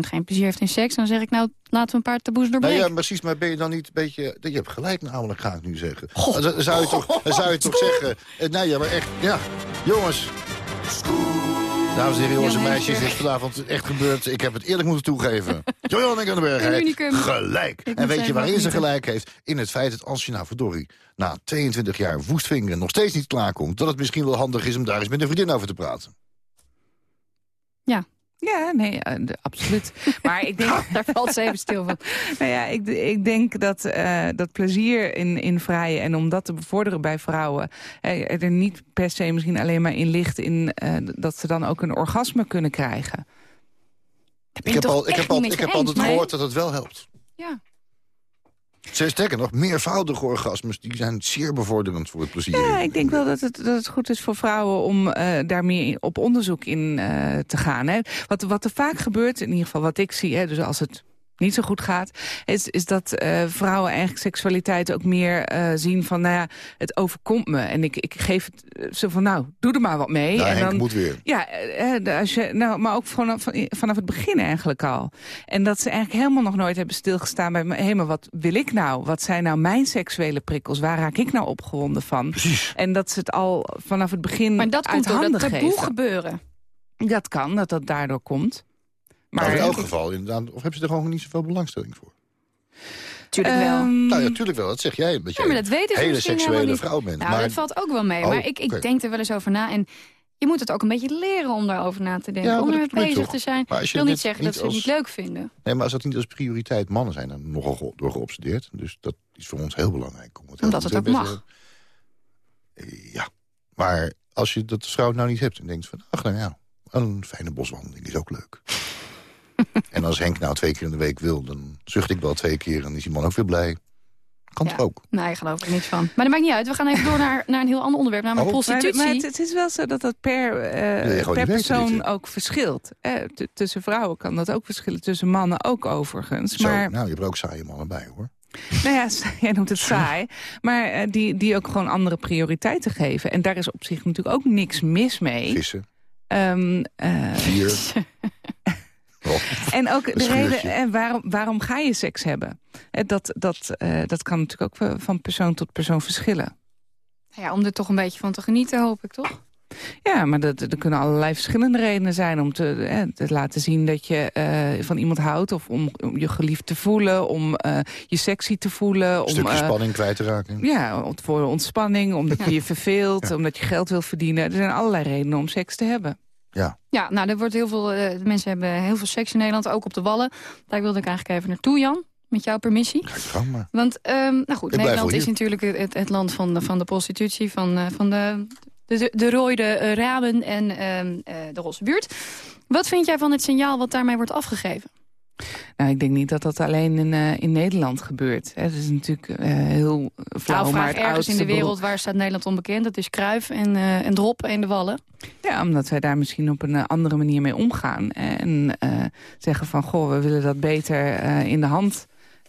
geen plezier heeft in seks... dan zeg ik nou, laten we een paar taboes Nou doorbreken. ja, precies, maar ben je dan niet een beetje... Je hebt gelijk namelijk, ga ik nu zeggen. Dan zou- je toch, dan zou je toch zeggen... eh, Nee, ja, maar echt, ja. Jongens. Dames en heren, jongens en meisjes, dit is vanavond echt gebeurd. Ik heb het eerlijk moeten toegeven. (laughs) Johan Berg Een heeft gelijk. Ik En weet je waarin ze gelijk heeft? In het feit dat als je nou verdorie na 22 jaar woestvingeren nog steeds niet klaarkomt... dat het misschien wel handig is om daar eens met een vriendin over te praten. Ja. Ja, nee, uh, de, absoluut. Maar ik denk... (laughs) Daar valt ze even stil van. (laughs) nou ja, ik, ik denk dat, uh, dat plezier in, in vrijen en om dat te bevorderen bij vrouwen... Uh, er niet per se misschien alleen maar in ligt in, dat ze dan ook een orgasme kunnen krijgen. Ik heb, al, ik heb, al, ik heb altijd gehoord dat het wel helpt. Ja. Ze sterker nog, meervoudige orgasmes die zijn zeer bevorderend voor het plezier. Ja, ik denk wel dat het, dat het goed is voor vrouwen om uh, daar meer op onderzoek in uh, te gaan. Hè. Wat, wat er vaak gebeurt, in ieder geval wat ik zie, hè, dus als het niet zo goed gaat... is, is dat uh, vrouwen eigenlijk seksualiteit ook meer uh, zien van... nou ja, het overkomt me. En ik, ik geef het zo van, nou, doe er maar wat mee. Nou, en dan, moet weer. Ja, uh, als je, nou, maar ook vanaf, vanaf het begin eigenlijk al. En dat ze eigenlijk helemaal nog nooit hebben stilgestaan bij... hé, maar wat wil ik nou? Wat zijn nou mijn seksuele prikkels? Waar raak ik nou opgewonden van? Precies. En dat ze het al vanaf het begin Maar dat uit komt door handen dat taboe geven. gebeuren. Dat kan, dat dat daardoor komt. Maar nou, in elk geval, inderdaad, of hebben ze er gewoon niet zoveel belangstelling voor? Tuurlijk wel. Um, nou ja, tuurlijk wel. Dat zeg jij. Dat ja, maar dat weten ze hele misschien seksuele vrouw bent. Nou, maar... dat valt ook wel mee. Oh, maar ik, ik denk er wel eens over na. En je moet het ook een beetje leren om daarover na te denken. Ja, om ermee bedoel ik bezig toch. te zijn. Maar als Ik je wil niet zeggen niet dat ze het niet leuk vinden. Nee, maar als dat niet als prioriteit... Mannen zijn er nogal door geobsedeerd. Dus dat is voor ons heel belangrijk. Om het Omdat het ook mag. Ja, maar als je dat als vrouw nou niet hebt... en denkt van, ach nou ja, een fijne boswandeling is ook leuk. (laughs) en als Henk nou twee keer in de week wil... dan zucht ik wel twee keer en is die man ook weer blij. Kan Ja. toch ook? Nee, ik geloof er niks van. Maar dat maakt niet uit. We gaan even door naar, naar een heel ander onderwerp. Namelijk Oh. Prostitutie. maar het, het is wel zo dat dat per, eh, per weten, persoon ook verschilt. Eh, tussen vrouwen kan dat ook verschillen. Tussen mannen ook overigens. Zo, Maar nou, je hebt er ook saaie mannen bij, hoor. (laughs) nou ja, (laughs) jij noemt het saai. Maar eh, die, die ook gewoon andere prioriteiten geven. En daar is op zich natuurlijk ook niks mis mee. Vissen, Ehm, eh, bier. En ook de reden, en waarom, waarom ga je seks hebben? Eh, Dat, dat, eh, dat kan natuurlijk ook van persoon tot persoon verschillen. Ja, om er toch een beetje van te genieten, hoop ik toch? Ja, maar dat, er kunnen allerlei verschillende redenen zijn om te, eh, te laten zien dat je eh, van iemand houdt. Of om, om je geliefd te voelen, om eh, je sexy te voelen. een om, stukje eh, spanning kwijt te raken. Ja, voor ontspanning, omdat je je verveelt, omdat je geld wil verdienen. Er zijn allerlei redenen om seks te hebben. Ja. Ja, nou, er wordt heel veel, eh, mensen hebben heel veel seks in Nederland, ook op de Wallen. Daar wilde ik eigenlijk even naartoe, Jan. Met jouw permissie. Ga gang maar. Want, ehm, nou goed, Ik Nederland is natuurlijk het, het, land van de, van de prostitutie, van, eh, van de, de, de rooide eh, ramen en ehm, eh, de roze buurt. Wat vind jij van het signaal wat daarmee wordt afgegeven? Nou, ik denk niet dat dat alleen in, eh, in Nederland gebeurt. Het is natuurlijk eh, heel flauw, nou, maar het ergens in de wereld, waar staat Nederland onbekend? Dat is Kruif en, eh en Drop en de Wallen. Ja, omdat wij daar misschien op een andere manier mee omgaan. En zeggen van, goh, we willen dat beter in de hand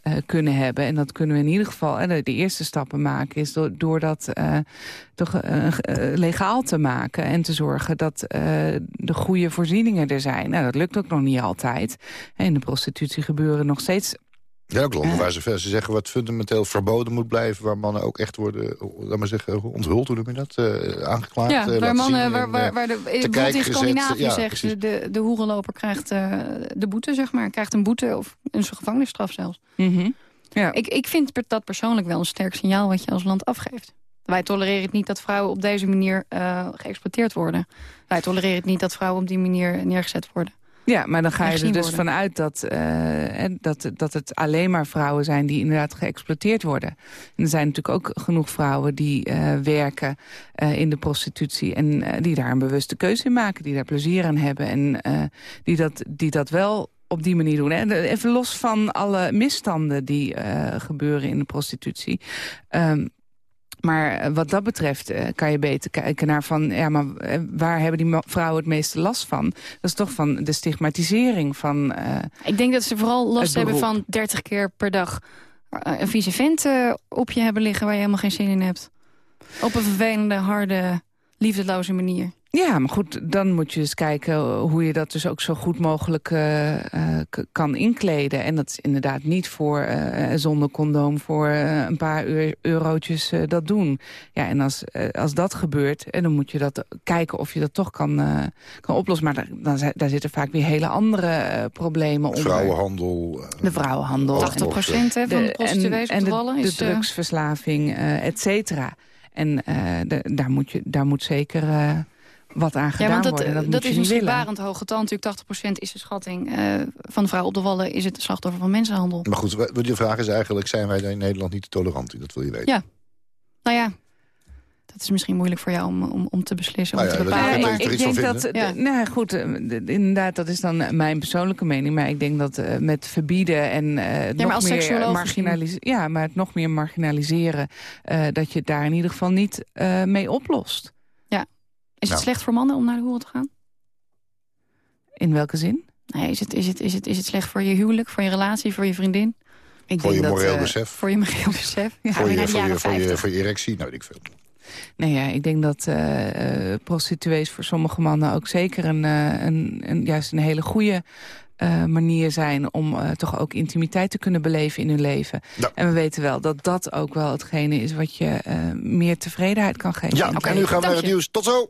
eh, kunnen hebben. En dat kunnen we in ieder geval, eh, de, eerste stappen maken... is door, door dat eh, toch legaal te maken. En te zorgen dat de goede voorzieningen er zijn. Nou, dat lukt ook nog niet altijd. In de prostitutie gebeuren nog steeds Ja, ook landen waar ze, ze zeggen wat fundamenteel verboden moet blijven... waar mannen ook echt worden, eh, laat maar zeggen, onthuld, hoe noem je dat, eh, aangeklaagd. Ja, eh, waar mannen, zien waar, waar, eh, waar de, bijvoorbeeld in. Scandinavië Ja, zeggen ze, precies. de, de hoerenloper krijgt eh, de boete, zeg maar. Krijgt een boete of een gevangenisstraf zelfs. Mhm. Ja. Ik, ik vind per- dat persoonlijk wel een sterk signaal wat je als land afgeeft. Wij tolereren het niet dat vrouwen op deze manier eh, geëxploiteerd worden. Wij tolereren het niet dat vrouwen op die manier neergezet worden. Ja, maar dan ga je er dus vanuit dat, eh, dat, dat het alleen maar vrouwen zijn die inderdaad geëxploiteerd worden. En er zijn natuurlijk ook genoeg vrouwen die eh, werken eh, in de prostitutie en die daar een bewuste keuze in maken, die daar plezier aan hebben en die, dat, die dat wel op die manier doen. En, Even los van alle misstanden die gebeuren in de prostitutie. Ehm, maar eh, wat dat betreft eh, kan je beter kijken naar van... ja, maar eh, waar hebben die vrouwen het meeste last van? Dat is toch van de stigmatisering van... Ik denk dat ze vooral last hebben van 30 keer per dag een vieze vent op je hebben liggen waar je helemaal geen zin in hebt. Op een vervelende, harde, liefdeloze manier. Ja, maar goed, dan moet je eens kijken hoe je dat dus ook zo goed mogelijk eh, eh, kan inkleden. En dat is inderdaad niet voor eh, zonder condoom voor een paar eur- eurotjes eh, dat doen. Ja, en als, als dat gebeurt, en dan moet je dat kijken of je dat toch kan, eh, kan oplossen. Maar daar, dan, daar zitten vaak weer hele andere eh, problemen onder. Vrouwenhandel. De vrouwenhandel. 80 hè, van de prostituees en, op de en wallen de, is... de drugsverslaving, eh et cetera. En eh, de- daar, moet je, daar moet zeker eh, wat aan gedaan Ja, want dat, worden. Dat, dat, moet je is een schrikbarend hoog getal. Natuurlijk 80% is de schatting eh, van de vrouw op de Wallen... is het slachtoffer van mensenhandel. Maar goed, wat je vraag is eigenlijk... zijn wij daar in Nederland niet te tolerant in? Dat wil je weten. Ja. Nou ja, dat is misschien moeilijk voor jou om, om, om te beslissen, om Nou ja, te dat- bepalen. er ik iets van denk dat? Ja. d- nou goed, eh, inderdaad, dat is dan mijn persoonlijke mening. Maar ik denk dat eh, met verbieden en eh maar nog als meer marginaliseren, ja, maar het nog meer marginaliseren, eh, dat je het daar in ieder geval niet eh, mee oplost. Is het Nou. slecht voor mannen om naar de hoeren te gaan? In welke zin? Nee, is het, is, het, is, het, is het slecht voor je huwelijk, voor je relatie, voor je vriendin? Ik Voor je denk dat, moreel eh, besef. Voor je moreel (laughs) besef? Ja, voor, je, voor, je, voor, je, 50. voor je erectie, nou weet ik veel. Nee, ja, ik denk dat eh, eh, prostituees voor sommige mannen ook zeker een, eh, een, een, juist een hele goede eh, manier zijn om eh, toch ook intimiteit te kunnen beleven in hun leven. Ja. En we weten wel dat dat ook wel hetgene is wat je eh, meer tevredenheid kan geven. Ja, en nu gaan we naar het je. nieuws. Tot zo!